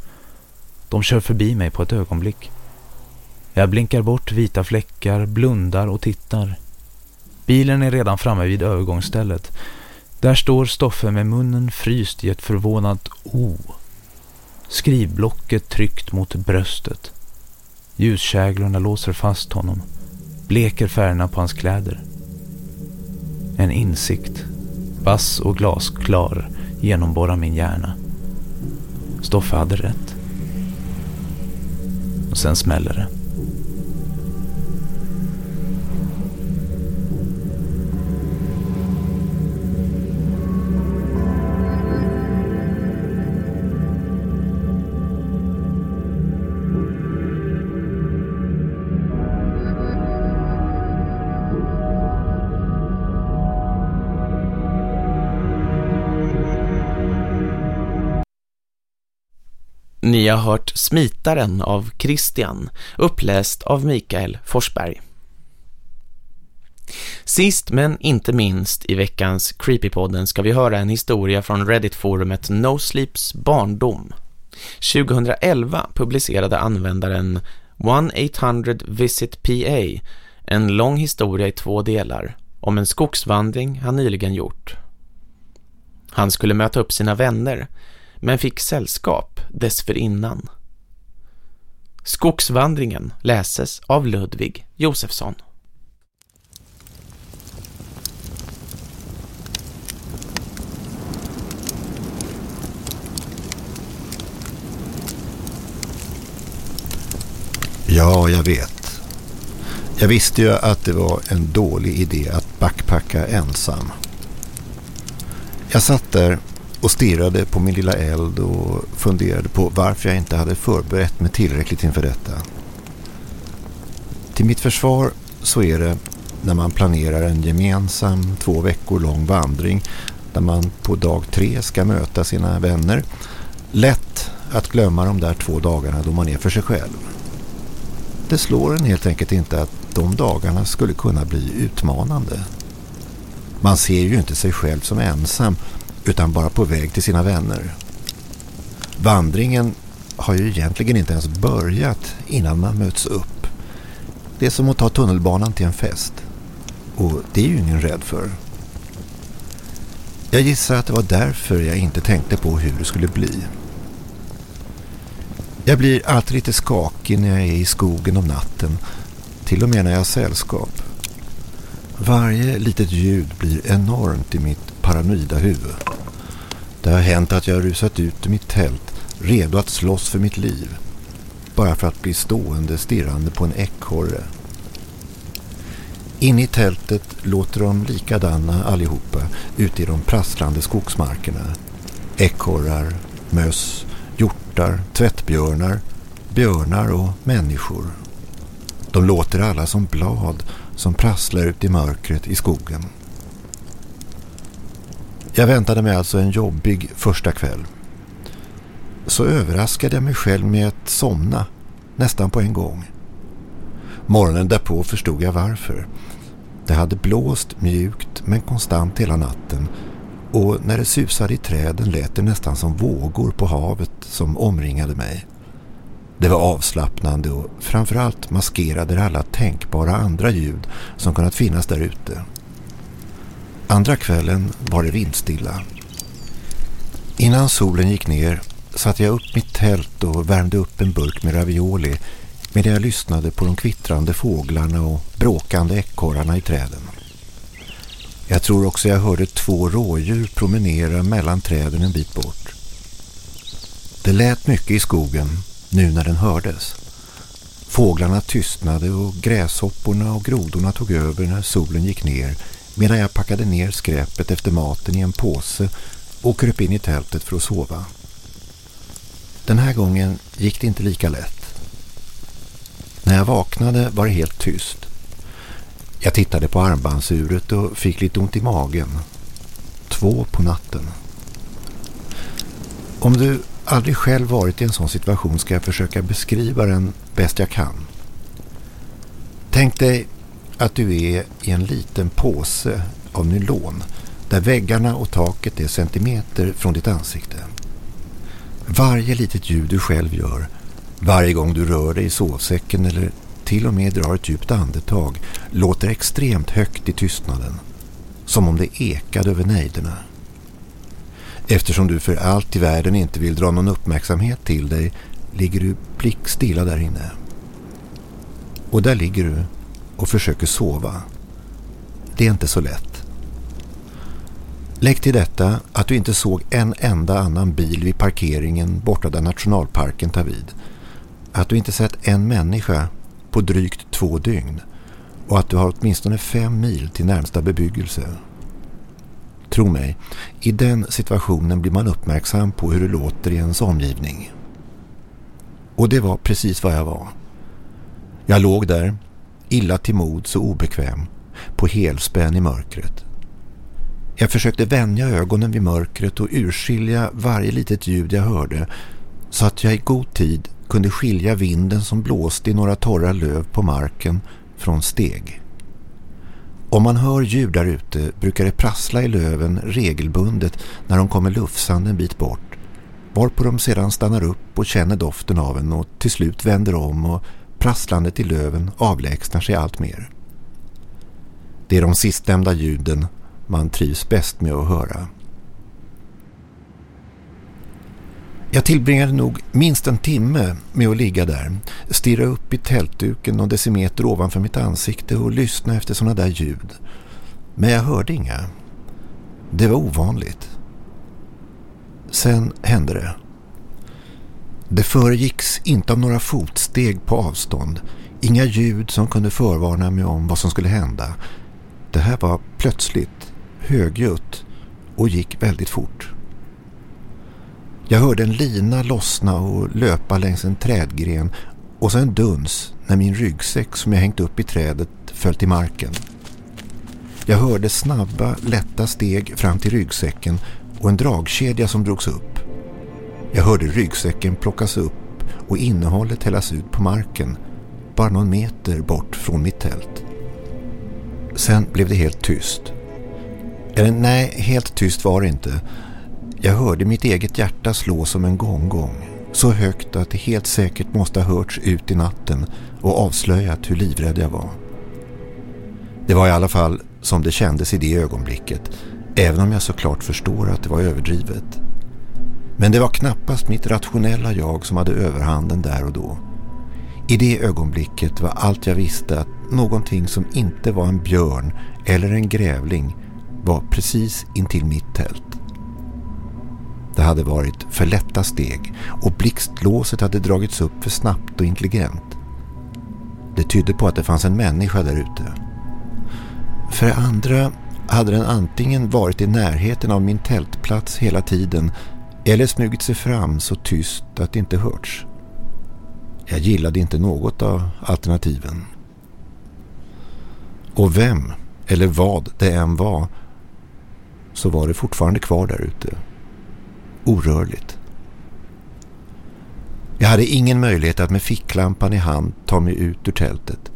De kör förbi mig på ett ögonblick. Jag blinkar bort vita fläckar, blundar och tittar. Bilen är redan framme vid övergångsstället. Där står Stoffe med munnen fryst i ett förvånat O. Skrivblocket tryckt mot bröstet. Ljuskäglorna låser fast honom. Bleker färgerna på hans kläder. En insikt, vass och glasklar, genomborrar min hjärna. Stoffe hade rätt. Och sen smäller det.
Ni har hört Smitaren av Christian, uppläst av Mikael Forsberg. Sist men inte minst i veckans Creepypodden ska vi höra en historia från Reddit-forumet No Sleeps barndom. 2011 publicerade användaren 1-800-VISIT-PA en lång historia i två delar om en skogsvandring han nyligen gjort. Han skulle möta upp sina vänner men fick sällskap dessförinnan. Skogsvandringen läses av Ludvig Josefsson.
Ja, jag vet. Jag visste ju att det var en dålig idé att backpacka ensam. Jag satt där och stirrade på min lilla eld och funderade på varför jag inte hade förberett mig tillräckligt inför detta. Till mitt försvar så är det när man planerar en gemensam två veckor lång vandring där man på dag tre ska möta sina vänner lätt att glömma de där två dagarna då man är för sig själv. Det slår en helt enkelt inte att de dagarna skulle kunna bli utmanande. Man ser ju inte sig själv som ensam utan bara på väg till sina vänner. Vandringen har ju egentligen inte ens börjat innan man möts upp. Det är som att ta tunnelbanan till en fest. Och det är ju ingen rädd för. Jag gissar att det var därför jag inte tänkte på hur det skulle bli. Jag blir alltid lite skakig när jag är i skogen om natten. Till och med när jag har sällskap. Varje litet ljud blir enormt i mitt paranoida huvud. Det har hänt att jag har rusat ut ur mitt tält, redo att slåss för mitt liv. Bara för att bli stående stirrande på en ekorre. Inne i tältet låter de likadana allihopa ute i de prasslande skogsmarkerna. Ekorrar, möss, hjortar, tvättbjörnar, björnar och människor. De låter alla som blad som prasslar ut i mörkret i skogen. Jag väntade mig alltså en jobbig första kväll. Så överraskade jag mig själv med att somna nästan på en gång. Morgonen därpå förstod jag varför. Det hade blåst mjukt men konstant hela natten och när det susade i träden lät det nästan som vågor på havet som omringade mig. Det var avslappnande och framförallt maskerade alla tänkbara andra ljud som kunnat finnas där ute. Andra kvällen var det vindstilla. Innan solen gick ner satte jag upp mitt tält och värmde upp en burk med ravioli medan jag lyssnade på de kvittrande fåglarna och bråkande ekorrarna i träden. Jag tror också jag hörde två rådjur promenera mellan träden en bit bort. Det lät mycket i skogen nu när den hördes. Fåglarna tystnade och gräshopporna och grodorna tog över när solen gick ner medan jag packade ner skräpet efter maten i en påse och kröp in i tältet för att sova. Den här gången gick det inte lika lätt. När jag vaknade var det helt tyst. Jag tittade på armbandsuret och fick lite ont i magen. Två på natten. Om du aldrig själv varit i en sån situation ska jag försöka beskriva den bäst jag kan. Tänk dig att du är i en liten påse av nylon där väggarna och taket är centimeter från ditt ansikte. Varje litet ljud du själv gör, varje gång du rör dig i sovsäcken eller till och med drar ett djupt andetag låter extremt högt i tystnaden. Som om det ekade över nejderna. Eftersom du för allt i världen inte vill dra någon uppmärksamhet till dig ligger du blickstilla där inne. Och där ligger du och försöker sova. Det är inte så lätt. Lägg till detta att du inte såg en enda annan bil vid parkeringen borta där nationalparken tar vid. Att du inte sett en människa på drygt två dygn och att du har åtminstone fem mil till närmsta bebyggelse. Tro mig, i den situationen blir man uppmärksam på hur det låter i ens omgivning. Och det var precis vad jag var. Jag låg där, illa till mods och obekväm, på helspänn i mörkret. Jag försökte vänja ögonen vid mörkret och urskilja varje litet ljud jag hörde så att jag i god tid kunde skilja vinden som blåste i några torra löv på marken från steg. Om man hör ljud där ute brukar det prassla i löven regelbundet när de kommer lufsande en bit bort. Varpå de sedan stannar upp och känner doften av en och till slut vänder om och prasslandet i löven avlägsnar sig allt mer. Det är de sistnämnda ljuden man trivs bäst med att höra. Jag tillbringade nog minst en timme med att ligga där, stirra upp i tältduken och decimeter ovanför mitt ansikte och lyssna efter sådana där ljud. Men jag hörde inga. Det var ovanligt. Sen hände det. Det föregicks inte av några fotsteg på avstånd. Inga ljud som kunde förvarna mig om vad som skulle hända. Det här var plötsligt, högljutt och gick väldigt fort. Jag hörde en lina lossna och löpa längs en trädgren och sen duns när min ryggsäck som jag hängt upp i trädet föll till marken. Jag hörde snabba, lätta steg fram till ryggsäcken och en dragkedja som drogs upp. Jag hörde ryggsäcken plockas upp och innehållet hällas ut på marken, bara någon meter bort från mitt tält. Sen blev det helt tyst. Eller nej, helt tyst var det inte. Jag hörde mitt eget hjärta slå som en gånggång. Så högt att det helt säkert måste ha hörts ut i natten och avslöjat hur livrädd jag var. Det var i alla fall som det kändes i det ögonblicket, även om jag såklart förstår att det var överdrivet. Men det var knappast mitt rationella jag som hade överhanden där och då. I det ögonblicket var allt jag visste att någonting som inte var en björn eller en grävling var precis intill mitt tält. Det hade varit för lätta steg och blixtlåset hade dragits upp för snabbt och intelligent. Det tydde på att det fanns en människa där ute. För det andra hade den antingen varit i närheten av min tältplats hela tiden eller smugit sig fram så tyst att det inte hörts. Jag gillade inte något av alternativen. Och vem eller vad det än var så var det fortfarande kvar där ute. Orörligt. Jag hade ingen möjlighet att med ficklampan i hand ta mig ut ur tältet.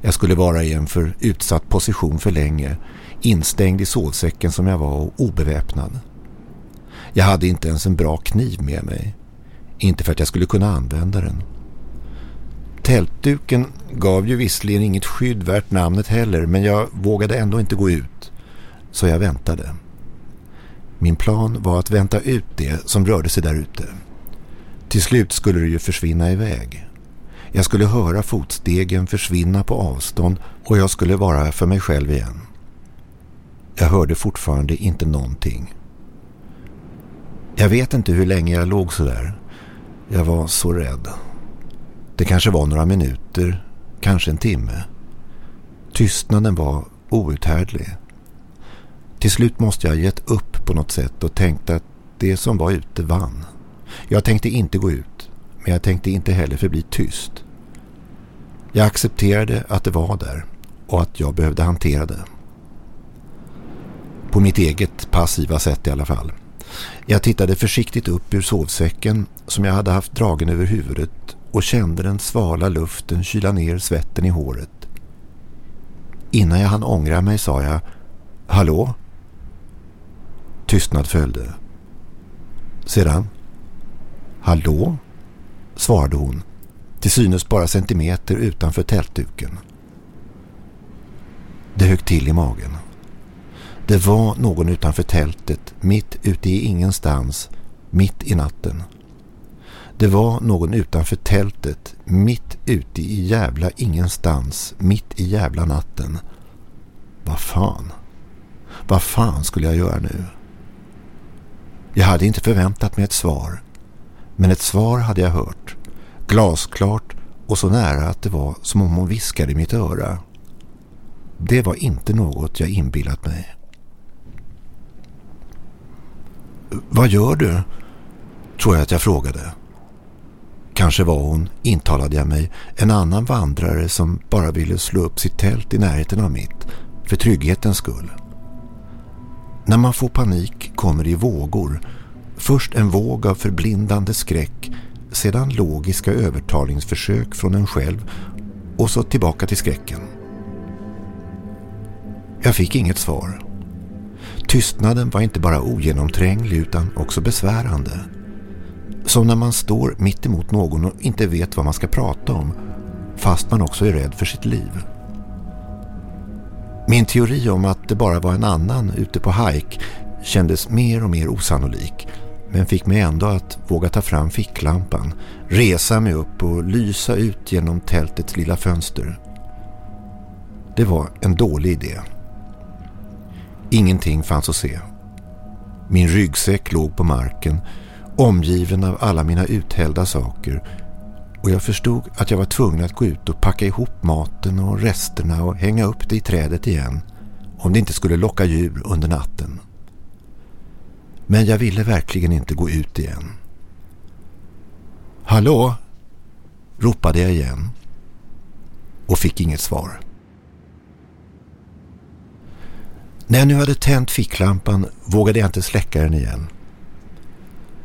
Jag skulle vara i en för utsatt position för länge, instängd i sovsäcken som jag var och obeväpnad. Jag hade inte ens en bra kniv med mig. Inte för att jag skulle kunna använda den. Tältduken gav ju visserligen inget skydd värt namnet heller men jag vågade ändå inte gå ut. Så jag väntade. Min plan var att vänta ut det som rörde sig där ute. Till slut skulle det ju försvinna iväg. Jag skulle höra fotstegen försvinna på avstånd och jag skulle vara för mig själv igen. Jag hörde fortfarande inte någonting. Jag vet inte hur länge jag låg så där. Jag var så rädd. Det kanske var några minuter, kanske en timme. Tystnaden var outhärdlig. Till slut måste jag ha gett upp på något sätt och tänkt att det som var ute vann. Jag tänkte inte gå ut, men jag tänkte inte heller förbli tyst. Jag accepterade att det var där och att jag behövde hantera det. På mitt eget passiva sätt i alla fall. Jag tittade försiktigt upp ur sovsäcken som jag hade haft dragen över huvudet och kände den svala luften kyla ner svetten i håret. Innan jag hann ångra mig sa jag Hallå? Tystnad följde. Sedan Hallå? svarade hon till synes bara centimeter utanför tältduken. Det högg till i magen. Det var någon utanför tältet, mitt ute i ingenstans, mitt i natten. Det var någon utanför tältet, mitt ute i jävla ingenstans, mitt i jävla natten. Vad fan? Vad fan skulle jag göra nu? Jag hade inte förväntat mig ett svar. Men ett svar hade jag hört. Glasklart och så nära att det var som om hon viskade i mitt öra. Det var inte något jag inbillat mig. Vad gör du? Tror jag att jag frågade. Kanske var hon, intalade jag mig, en annan vandrare som bara ville slå upp sitt tält i närheten av mitt, för trygghetens skull. När man får panik kommer det i vågor. Först en våg av förblindande skräck, sedan logiska övertalningsförsök från en själv och så tillbaka till skräcken. Jag fick inget svar. Tystnaden var inte bara ogenomtränglig utan också besvärande. Som när man står mitt emot någon och inte vet vad man ska prata om fast man också är rädd för sitt liv. Min teori om att det bara var en annan ute på hike kändes mer och mer osannolik men fick mig ändå att våga ta fram ficklampan, resa mig upp och lysa ut genom tältets lilla fönster. Det var en dålig idé. Ingenting fanns att se. Min ryggsäck låg på marken omgiven av alla mina uthällda saker och jag förstod att jag var tvungen att gå ut och packa ihop maten och resterna och hänga upp det i trädet igen om det inte skulle locka djur under natten. Men jag ville verkligen inte gå ut igen. Hallå? ropade jag igen och fick inget svar. När jag nu hade tänt ficklampan vågade jag inte släcka den igen.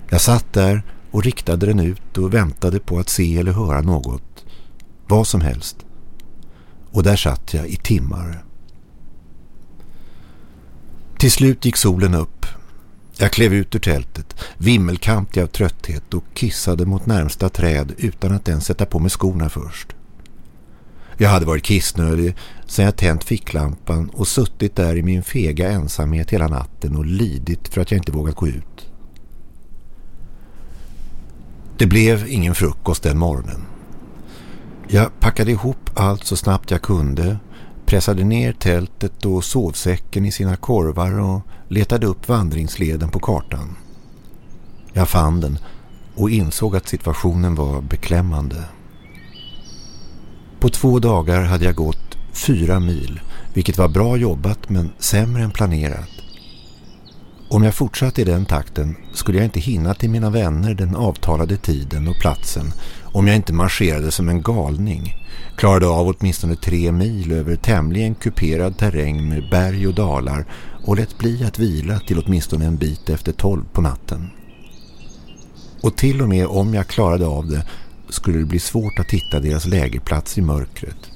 Jag satt där och riktade den ut och väntade på att se eller höra något. Vad som helst. Och där satt jag i timmar. Till slut gick solen upp. Jag klev ut ur tältet, vimmelkantig av trötthet och kissade mot närmsta träd utan att ens sätta på mig skorna först. Jag hade varit kissnödig sedan jag tänt ficklampan och suttit där i min fega ensamhet hela natten och lidit för att jag inte vågat gå ut. Det blev ingen frukost den morgonen. Jag packade ihop allt så snabbt jag kunde, pressade ner tältet och sovsäcken i sina korvar och letade upp vandringsleden på kartan. Jag fann den och insåg att situationen var beklämmande. På två dagar hade jag gått fyra mil, vilket var bra jobbat men sämre än planerat. Om jag fortsatte i den takten skulle jag inte hinna till mina vänner den avtalade tiden och platsen om jag inte marscherade som en galning. Klarade av åtminstone tre mil över tämligen kuperad terräng med berg och dalar och lät bli att vila till åtminstone en bit efter tolv på natten. Och till och med om jag klarade av det skulle det bli svårt att hitta deras lägerplats i mörkret.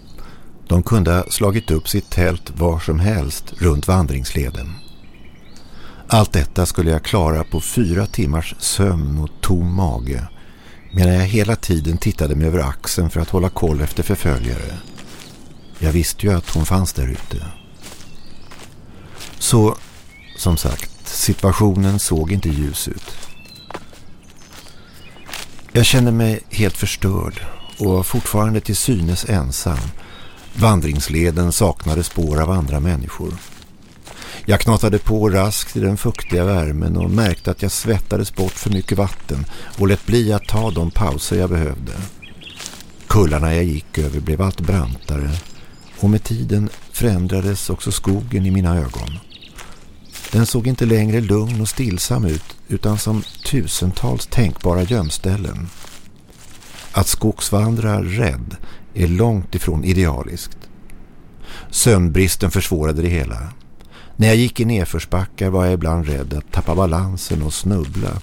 De kunde ha slagit upp sitt tält var som helst runt vandringsleden. Allt detta skulle jag klara på fyra timmars sömn och tom mage medan jag hela tiden tittade mig över axeln för att hålla koll efter förföljare. Jag visste ju att hon fanns där ute. Så, som sagt, situationen såg inte ljus ut. Jag kände mig helt förstörd och var fortfarande till synes ensam. Vandringsleden saknade spår av andra människor. Jag knatade på raskt i den fuktiga värmen och märkte att jag svettades bort för mycket vatten och lät bli att ta de pauser jag behövde. Kullarna jag gick över blev allt brantare och med tiden förändrades också skogen i mina ögon. Den såg inte längre lugn och stillsam ut utan som tusentals tänkbara gömställen. Att skogsvandra rädd är långt ifrån idealiskt. Sömnbristen försvårade det hela. När jag gick i nedförsbackar var jag ibland rädd att tappa balansen och snubbla.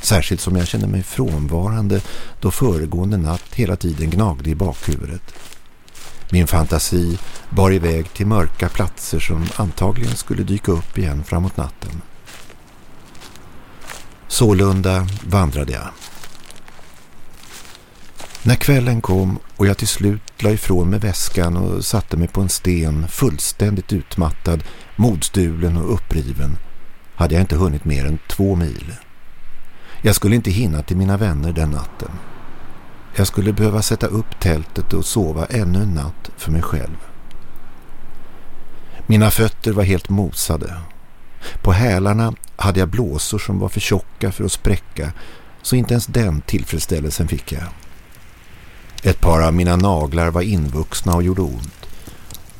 Särskilt som jag kände mig frånvarande då föregående natt hela tiden gnagde i bakhuvudet. Min fantasi bar iväg till mörka platser som antagligen skulle dyka upp igen framåt natten. Sålunda vandrade jag. När kvällen kom och jag till slut la ifrån mig väskan och satte mig på en sten fullständigt utmattad, modstulen och uppriven hade jag inte hunnit mer än två mil. Jag skulle inte hinna till mina vänner den natten. Jag skulle behöva sätta upp tältet och sova ännu en natt för mig själv. Mina fötter var helt mosade. På hälarna hade jag blåsor som var för tjocka för att spräcka så inte ens den tillfredsställelsen fick jag. Ett par av mina naglar var invuxna och gjorde ont.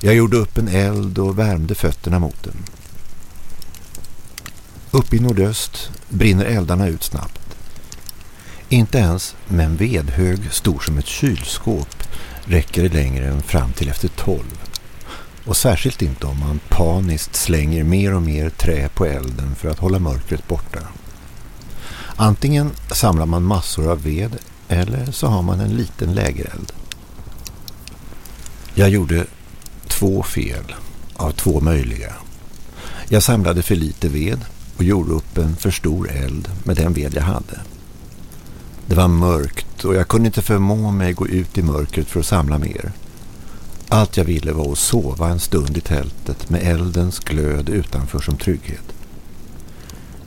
Jag gjorde upp en eld och värmde fötterna mot den. Uppe i nordöst brinner eldarna ut snabbt. Inte ens med en vedhög stor som ett kylskåp räcker det längre än fram till efter tolv. Och särskilt inte om man paniskt slänger mer och mer trä på elden för att hålla mörkret borta. Antingen samlar man massor av ved eller så har man en liten lägereld. Jag gjorde två fel av två möjliga. Jag samlade för lite ved och gjorde upp en för stor eld med den ved jag hade. Det var mörkt och jag kunde inte förmå mig gå ut i mörkret för att samla mer. Allt jag ville var att sova en stund i tältet med eldens glöd utanför som trygghet.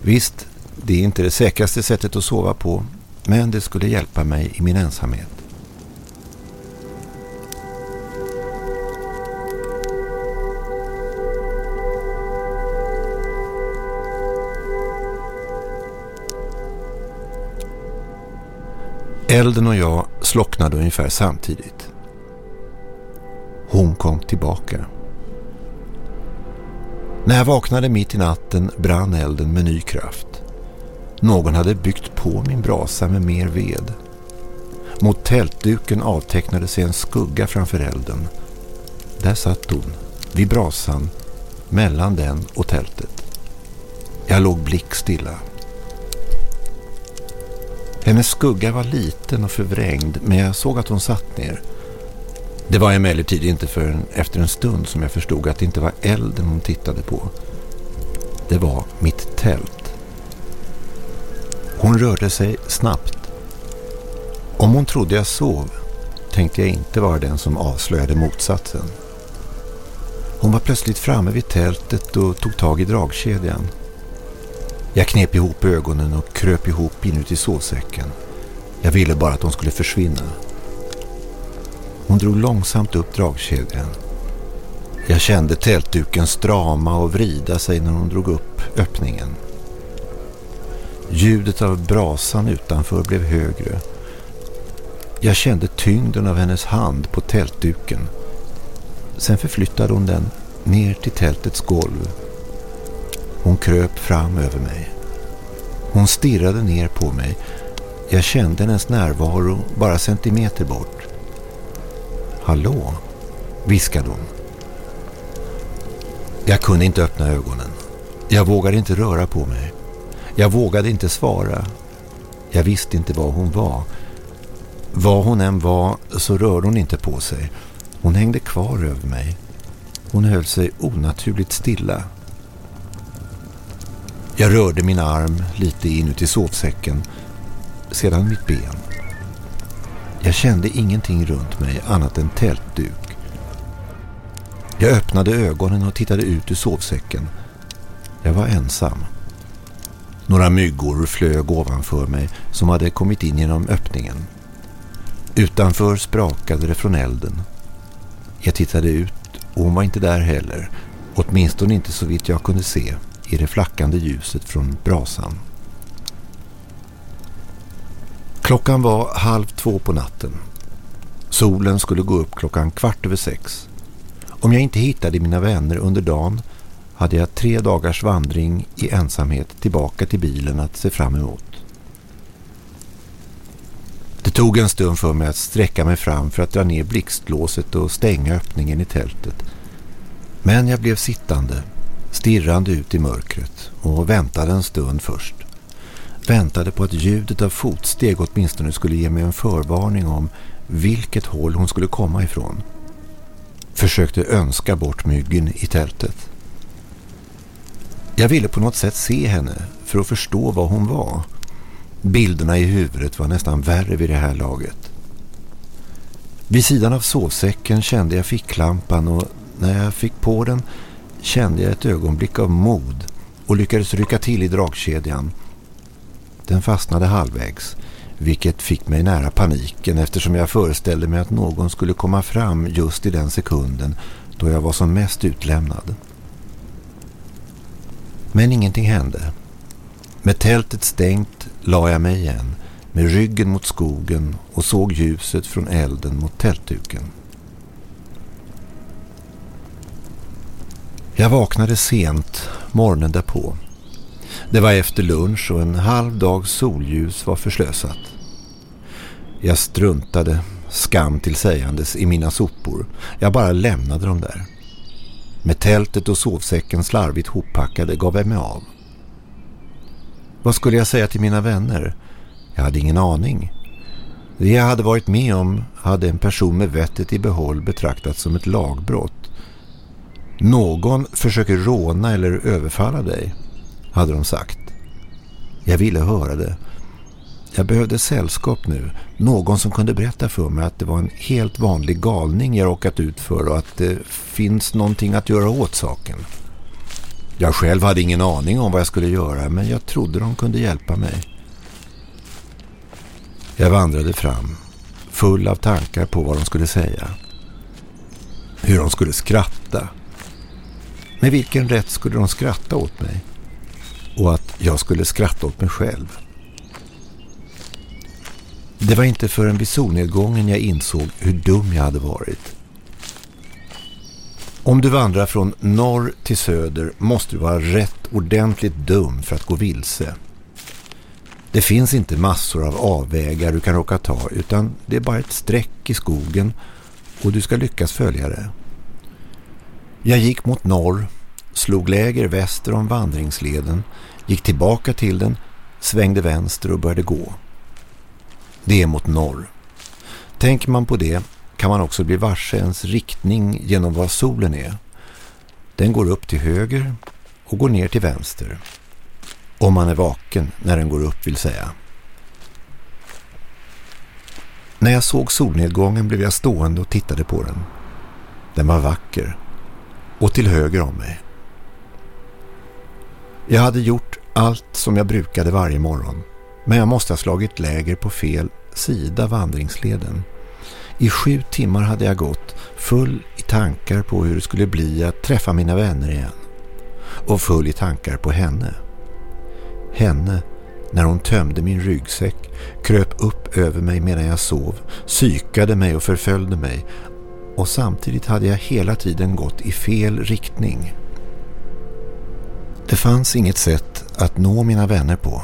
Visst, det är inte det säkraste sättet att sova på, men det skulle hjälpa mig i min ensamhet. Elden och jag slocknade ungefär samtidigt. Hon kom tillbaka. När jag vaknade mitt i natten brann elden med ny kraft. Någon hade byggt på min brasa med mer ved. Mot tältduken avtecknade sig en skugga framför elden. Där satt hon, vid brasan, mellan den och tältet. Jag låg blickstilla. Hennes skugga var liten och förvrängd men jag såg att hon satt ner. Det var emellertid inte förrän efter en stund som jag förstod att det inte var elden hon tittade på. Det var mitt tält. Hon rörde sig snabbt. Om hon trodde jag sov tänkte jag inte vara den som avslöjade motsatsen. Hon var plötsligt framme vid tältet och tog tag i dragkedjan. Jag knep ihop ögonen och kröp ihop inuti sovsäcken. Jag ville bara att hon skulle försvinna. Hon drog långsamt upp dragkedjan. Jag kände tältduken strama och vrida sig när hon drog upp öppningen. Ljudet av brasan utanför blev högre. Jag kände tyngden av hennes hand på tältduken. Sen förflyttade hon den ner till tältets golv. Hon kröp fram över mig. Hon stirrade ner på mig. Jag kände hennes närvaro bara centimeter bort. Hallå, viskade hon. Jag kunde inte öppna ögonen. Jag vågade inte röra på mig. Jag vågade inte svara. Jag visste inte var hon var. Vad hon än var så rörde hon inte på sig. Hon hängde kvar över mig. Hon höll sig onaturligt stilla. Jag rörde min arm lite inuti sovsäcken, sedan mitt ben. Jag kände ingenting runt mig annat än tältduk. Jag öppnade ögonen och tittade ut ur sovsäcken. Jag var ensam. Några myggor flög ovanför mig som hade kommit in genom öppningen. Utanför sprakade det från elden. Jag tittade ut och hon var inte där heller. Åtminstone inte så vitt jag kunde se i det flackande ljuset från brasan. Klockan var halv två på natten. Solen skulle gå upp klockan kvart över sex. Om jag inte hittade mina vänner under dagen hade jag tre dagars vandring i ensamhet tillbaka till bilen att se fram emot. Det tog en stund för mig att sträcka mig fram för att dra ner blixtlåset och stänga öppningen i tältet. Men jag blev sittande, stirrande ut i mörkret och väntade en stund först. Väntade på att ljudet av fotsteg åtminstone skulle ge mig en förvarning om vilket håll hon skulle komma ifrån. Försökte önska bort myggen i tältet. Jag ville på något sätt se henne för att förstå vad hon var. Bilderna i huvudet var nästan värre vid det här laget. Vid sidan av sovsäcken kände jag ficklampan och när jag fick på den kände jag ett ögonblick av mod och lyckades rycka till i dragkedjan. Den fastnade halvvägs, vilket fick mig nära paniken eftersom jag föreställde mig att någon skulle komma fram just i den sekunden då jag var som mest utlämnad. Men ingenting hände. Med tältet stängt la jag mig igen med ryggen mot skogen och såg ljuset från elden mot tältduken. Jag vaknade sent morgonen därpå. Det var efter lunch och en halv dags solljus var förslösat. Jag struntade, skam till sägandes, i mina sopor. Jag bara lämnade dem där. Med tältet och sovsäcken slarvigt hoppackade gav jag mig av. Vad skulle jag säga till mina vänner? Jag hade ingen aning. Det jag hade varit med om hade en person med vettet i behåll betraktats som ett lagbrott. Någon försöker råna eller överfalla dig, hade de sagt. Jag ville höra det. Jag behövde sällskap nu. Någon som kunde berätta för mig att det var en helt vanlig galning jag råkat ut för och att det finns någonting att göra åt saken. Jag själv hade ingen aning om vad jag skulle göra men jag trodde de kunde hjälpa mig. Jag vandrade fram, full av tankar på vad de skulle säga. Hur de skulle skratta. Med vilken rätt skulle de skratta åt mig? Och att jag skulle skratta åt mig själv. Det var inte förrän vid solnedgången jag insåg hur dum jag hade varit. Om du vandrar från norr till söder måste du vara rätt ordentligt dum för att gå vilse. Det finns inte massor av avvägar du kan råka ta utan det är bara ett streck i skogen och du ska lyckas följa det. Jag gick mot norr, slog läger väster om vandringsleden, gick tillbaka till den, svängde vänster och började gå. Det är mot norr. Tänker man på det kan man också bli varse ens riktning genom var solen är. Den går upp till höger och går ner till vänster. Om man är vaken när den går upp vill säga. När jag såg solnedgången blev jag stående och tittade på den. Den var vacker och till höger om mig. Jag hade gjort allt som jag brukade varje morgon men jag måste ha slagit läger på fel sida vandringsleden. I sju timmar hade jag gått full i tankar på hur det skulle bli att träffa mina vänner igen. Och full i tankar på henne. Henne när hon tömde min ryggsäck, kröp upp över mig medan jag sov, psykade mig och förföljde mig och samtidigt hade jag hela tiden gått i fel riktning. Det fanns inget sätt att nå mina vänner på.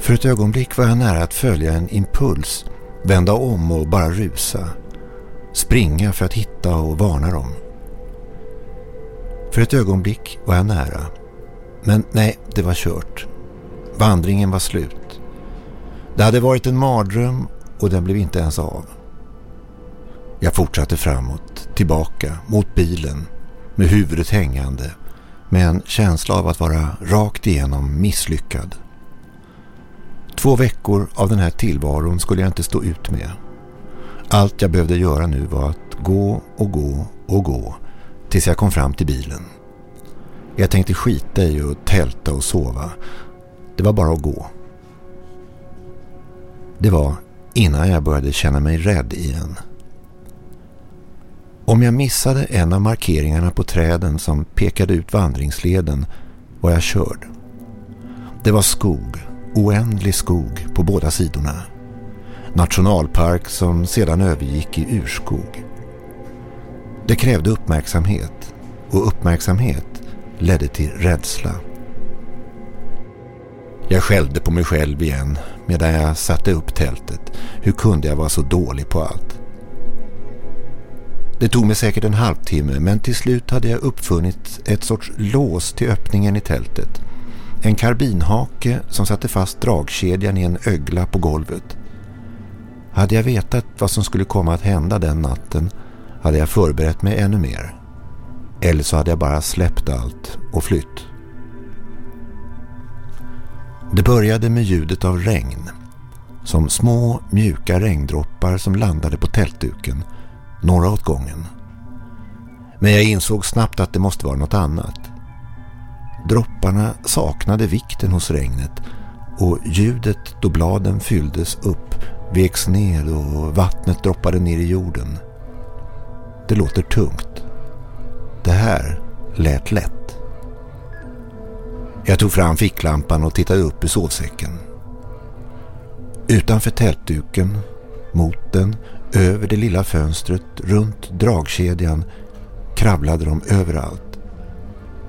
För ett ögonblick var jag nära att följa en impuls, vända om och bara rusa. Springa för att hitta och varna dem. För ett ögonblick var jag nära. Men nej, det var kört. Vandringen var slut. Det hade varit en mardröm och den blev inte ens av. Jag fortsatte framåt, tillbaka, mot bilen, med huvudet hängande, med en känsla av att vara rakt igenom misslyckad. Två veckor av den här tillvaron skulle jag inte stå ut med. Allt jag behövde göra nu var att gå och gå och gå tills jag kom fram till bilen. Jag tänkte skita i att tälta och sova. Det var bara att gå. Det var innan jag började känna mig rädd igen. Om jag missade en av markeringarna på träden som pekade ut vandringsleden var jag körd. Det var skog, oändlig skog på båda sidorna. Nationalpark som sedan övergick i urskog. Det krävde uppmärksamhet och uppmärksamhet ledde till rädsla. Jag skällde på mig själv igen medan jag satte upp tältet. Hur kunde jag vara så dålig på allt? Det tog mig säkert en halvtimme men till slut hade jag uppfunnit ett sorts lås till öppningen i tältet. En karbinhake som satte fast dragkedjan i en ögla på golvet. Hade jag vetat vad som skulle komma att hända den natten hade jag förberett mig ännu mer. Eller så hade jag bara släppt allt och flytt. Det började med ljudet av regn. Som små mjuka regndroppar som landade på tältduken. Några åt gången. Men jag insåg snabbt att det måste vara något annat. Dropparna saknade vikten hos regnet och ljudet då bladen fylldes upp veks ner och vattnet droppade ner i jorden. Det låter tungt. Det här lät lätt. Jag tog fram ficklampan och tittade upp i sovsäcken. Utanför tältduken, mot den, över det lilla fönstret, runt dragkedjan kravlade de överallt.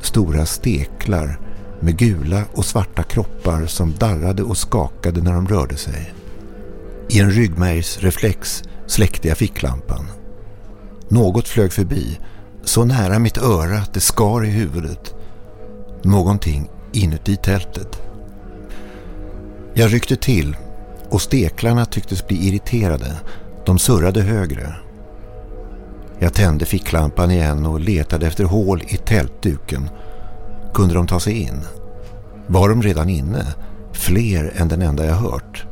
Stora steklar med gula och svarta kroppar som darrade och skakade när de rörde sig. I en ryggmärgsreflex släckte jag ficklampan. Något flög förbi, så nära mitt öra att det skar i huvudet. Någonting inuti tältet. Jag ryckte till och steklarna tycktes bli irriterade. De surrade högre. Jag tände ficklampan igen och letade efter hål i tältduken. Kunde de ta sig in? Var de redan inne? Fler än den enda jag hört.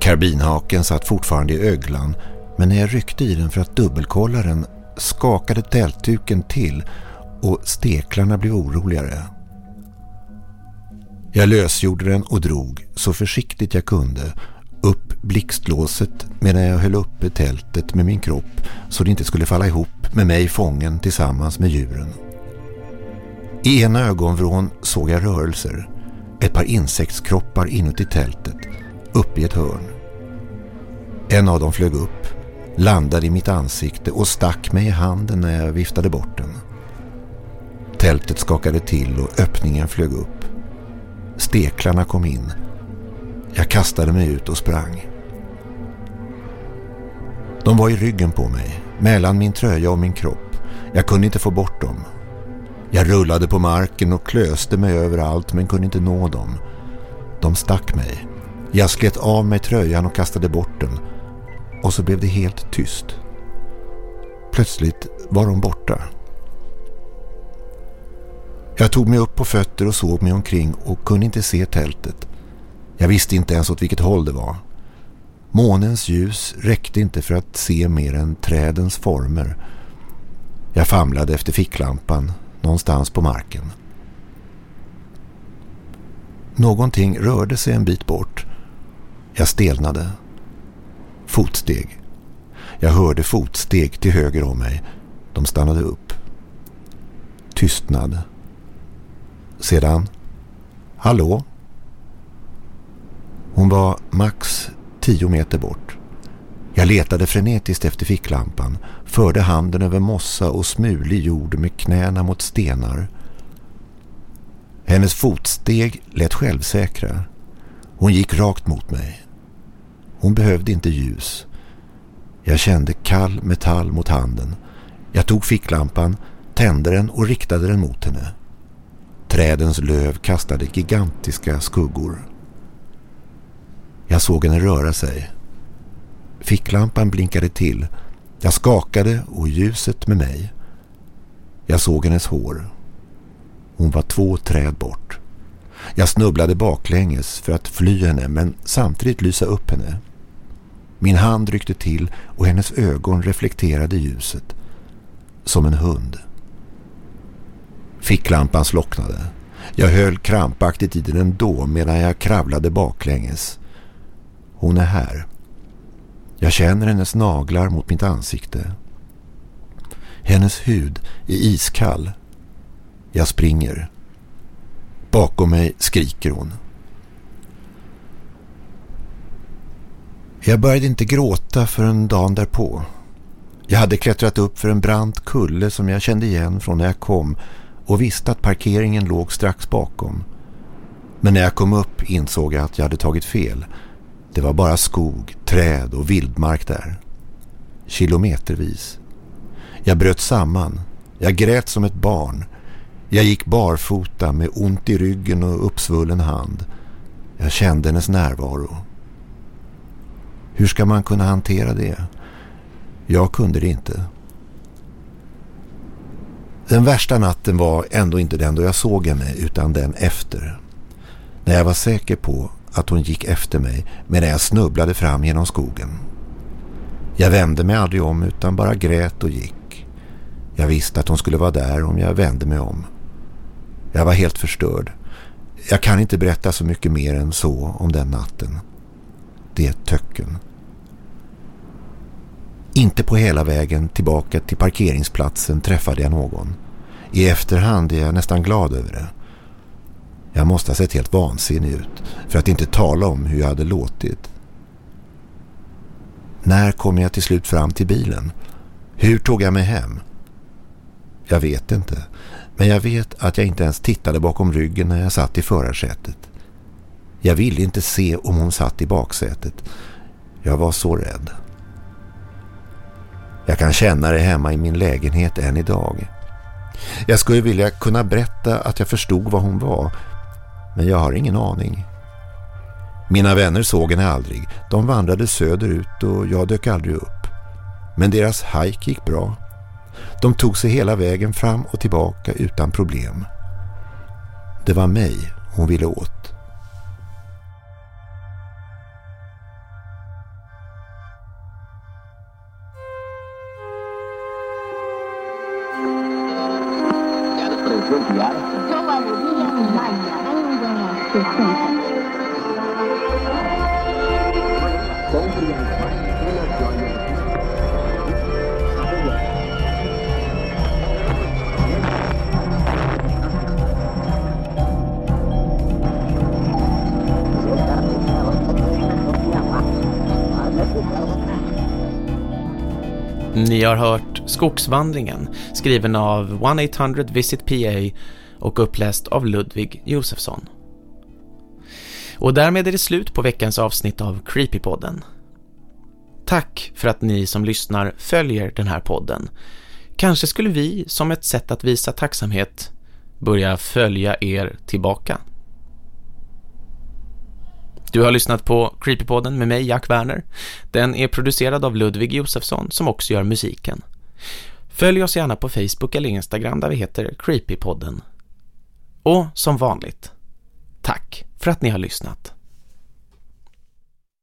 Karbinhaken satt fortfarande i öglan men när jag ryckte i den för att dubbelkolla den skakade tältduken till och steklarna blev oroligare. Jag lösgjorde den och drog så försiktigt jag kunde upp blixtlåset medan jag höll uppe tältet med min kropp så det inte skulle falla ihop med mig fången tillsammans med djuren. I ena ögonvrån såg jag rörelser, ett par insektskroppar inuti tältet, uppe i ett hörn. En av dem flög upp, landade i mitt ansikte och stack mig i handen när jag viftade bort den. Tältet skakade till och öppningen flög upp. Steklarna kom in. Jag kastade mig ut och sprang. De var i ryggen på mig, mellan min tröja och min kropp. Jag kunde inte få bort dem. Jag rullade på marken och klöste mig överallt men kunde inte nå dem. De stack mig. Jag slet av mig tröjan och kastade bort den. Och så blev det helt tyst. Plötsligt var de borta. Jag tog mig upp på fötter och såg mig omkring och kunde inte se tältet. Jag visste inte ens åt vilket håll det var. Månens ljus räckte inte för att se mer än trädens former. Jag famlade efter ficklampan någonstans på marken. Någonting rörde sig en bit bort. Jag stelnade. Fotsteg. Jag hörde fotsteg till höger om mig. De stannade upp. Tystnad. Sedan. Hallå? Hon var max tio meter bort. Jag letade frenetiskt efter ficklampan, förde handen över mossa och smulig jord med knäna mot stenar. Hennes fotsteg lät självsäkra. Hon gick rakt mot mig. Hon behövde inte ljus. Jag kände kall metall mot handen. Jag tog ficklampan, tände den och riktade den mot henne. Trädens löv kastade gigantiska skuggor. Jag såg henne röra sig. Ficklampan blinkade till. Jag skakade och ljuset med mig. Jag såg hennes hår. Hon var två träd bort. Jag snubblade baklänges för att fly henne men samtidigt lysa upp henne. Min hand ryckte till och hennes ögon reflekterade ljuset. Som en hund. Ficklampan slocknade. Jag höll krampaktigt i den ändå medan jag kravlade baklänges. Hon är här. Jag känner hennes naglar mot mitt ansikte. Hennes hud är iskall. Jag springer. Bakom mig skriker hon. Jag började inte gråta förrän dagen därpå. Jag hade klättrat upp för en brant kulle som jag kände igen från när jag kom och visste att parkeringen låg strax bakom. Men när jag kom upp insåg jag att jag hade tagit fel- det var bara skog, träd och vildmark där. Kilometervis. Jag bröt samman. Jag grät som ett barn. Jag gick barfota med ont i ryggen och uppsvullen hand. Jag kände hennes närvaro. Hur ska man kunna hantera det? Jag kunde det inte. Den värsta natten var ändå inte den då jag såg henne utan den efter. När jag var säker på att hon gick efter mig medan jag snubblade fram genom skogen. Jag vände mig aldrig om utan bara grät och gick. Jag visste att hon skulle vara där om jag vände mig om. Jag var helt förstörd. Jag kan inte berätta så mycket mer än så om den natten. Det är ett töcken. Inte på hela vägen tillbaka till parkeringsplatsen träffade jag någon. I efterhand är jag nästan glad över det. Jag måste ha sett helt vansinnig ut för att inte tala om hur jag hade låtit. När kom jag till slut fram till bilen? Hur tog jag mig hem? Jag vet inte, men jag vet att jag inte ens tittade bakom ryggen när jag satt i förarsätet. Jag ville inte se om hon satt i baksätet. Jag var så rädd. Jag kan känna det hemma i min lägenhet än idag. Jag skulle vilja kunna berätta att jag förstod vad hon var men jag har ingen aning. Mina vänner såg henne aldrig. De vandrade söderut och jag dök aldrig upp. Men deras hajk gick bra. De tog sig hela vägen fram och tillbaka utan problem. Det var mig hon ville åt.
Ja, har hört Skogsvandringen, skriven av 1-800-VISIT-PA och uppläst av Ludvig Josefsson. Och därmed är det slut på veckans avsnitt av Creepypodden. Tack för att ni som lyssnar följer den här podden. Kanske skulle vi, som ett sätt att visa tacksamhet, börja följa er tillbaka. Du har lyssnat på Creepypodden med mig, Jack Werner. Den är producerad av Ludvig Josefsson som också gör musiken. Följ oss gärna på Facebook eller Instagram där vi heter Creepypodden. Och som vanligt, tack för att ni har lyssnat.